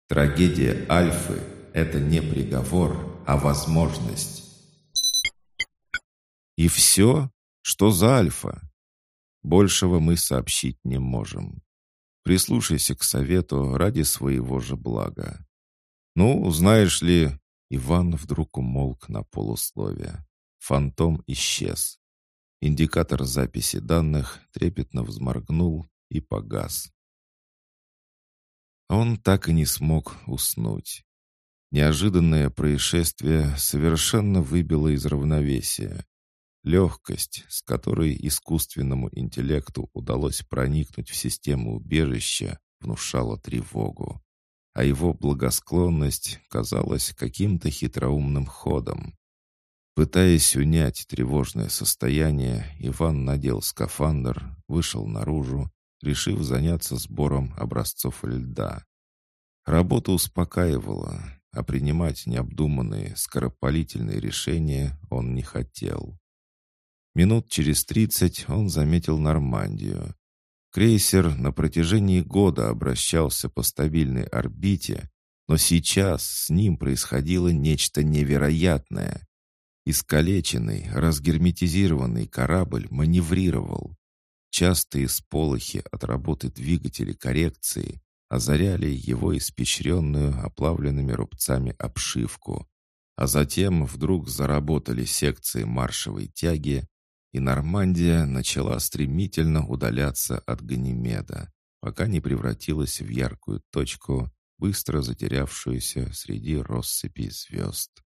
Трагедия Альфы это не приговор, а возможность. И все? Что за альфа? Большего мы сообщить не можем. Прислушайся к совету ради своего же блага. Ну, знаешь ли, Иван вдруг умолк на полусловие. Фантом исчез. Индикатор записи данных трепетно взморгнул и погас. Он так и не смог уснуть. Неожиданное происшествие совершенно выбило из равновесия. Легкость, с которой искусственному интеллекту удалось проникнуть в систему убежища, внушала тревогу. А его благосклонность казалась каким-то хитроумным ходом. Пытаясь унять тревожное состояние, Иван надел скафандр, вышел наружу, решив заняться сбором образцов льда. Работа успокаивала, а принимать необдуманные, скоропалительные решения он не хотел. Минут через тридцать он заметил Нормандию. Крейсер на протяжении года обращался по стабильной орбите, но сейчас с ним происходило нечто невероятное. Искалеченный, разгерметизированный корабль маневрировал. Частые сполохи от работы двигателей коррекции озаряли его испещренную оплавленными рубцами обшивку, а затем вдруг заработали секции маршевой тяги, и Нормандия начала стремительно удаляться от Ганимеда, пока не превратилась в яркую точку, быстро затерявшуюся среди россыпи звезд.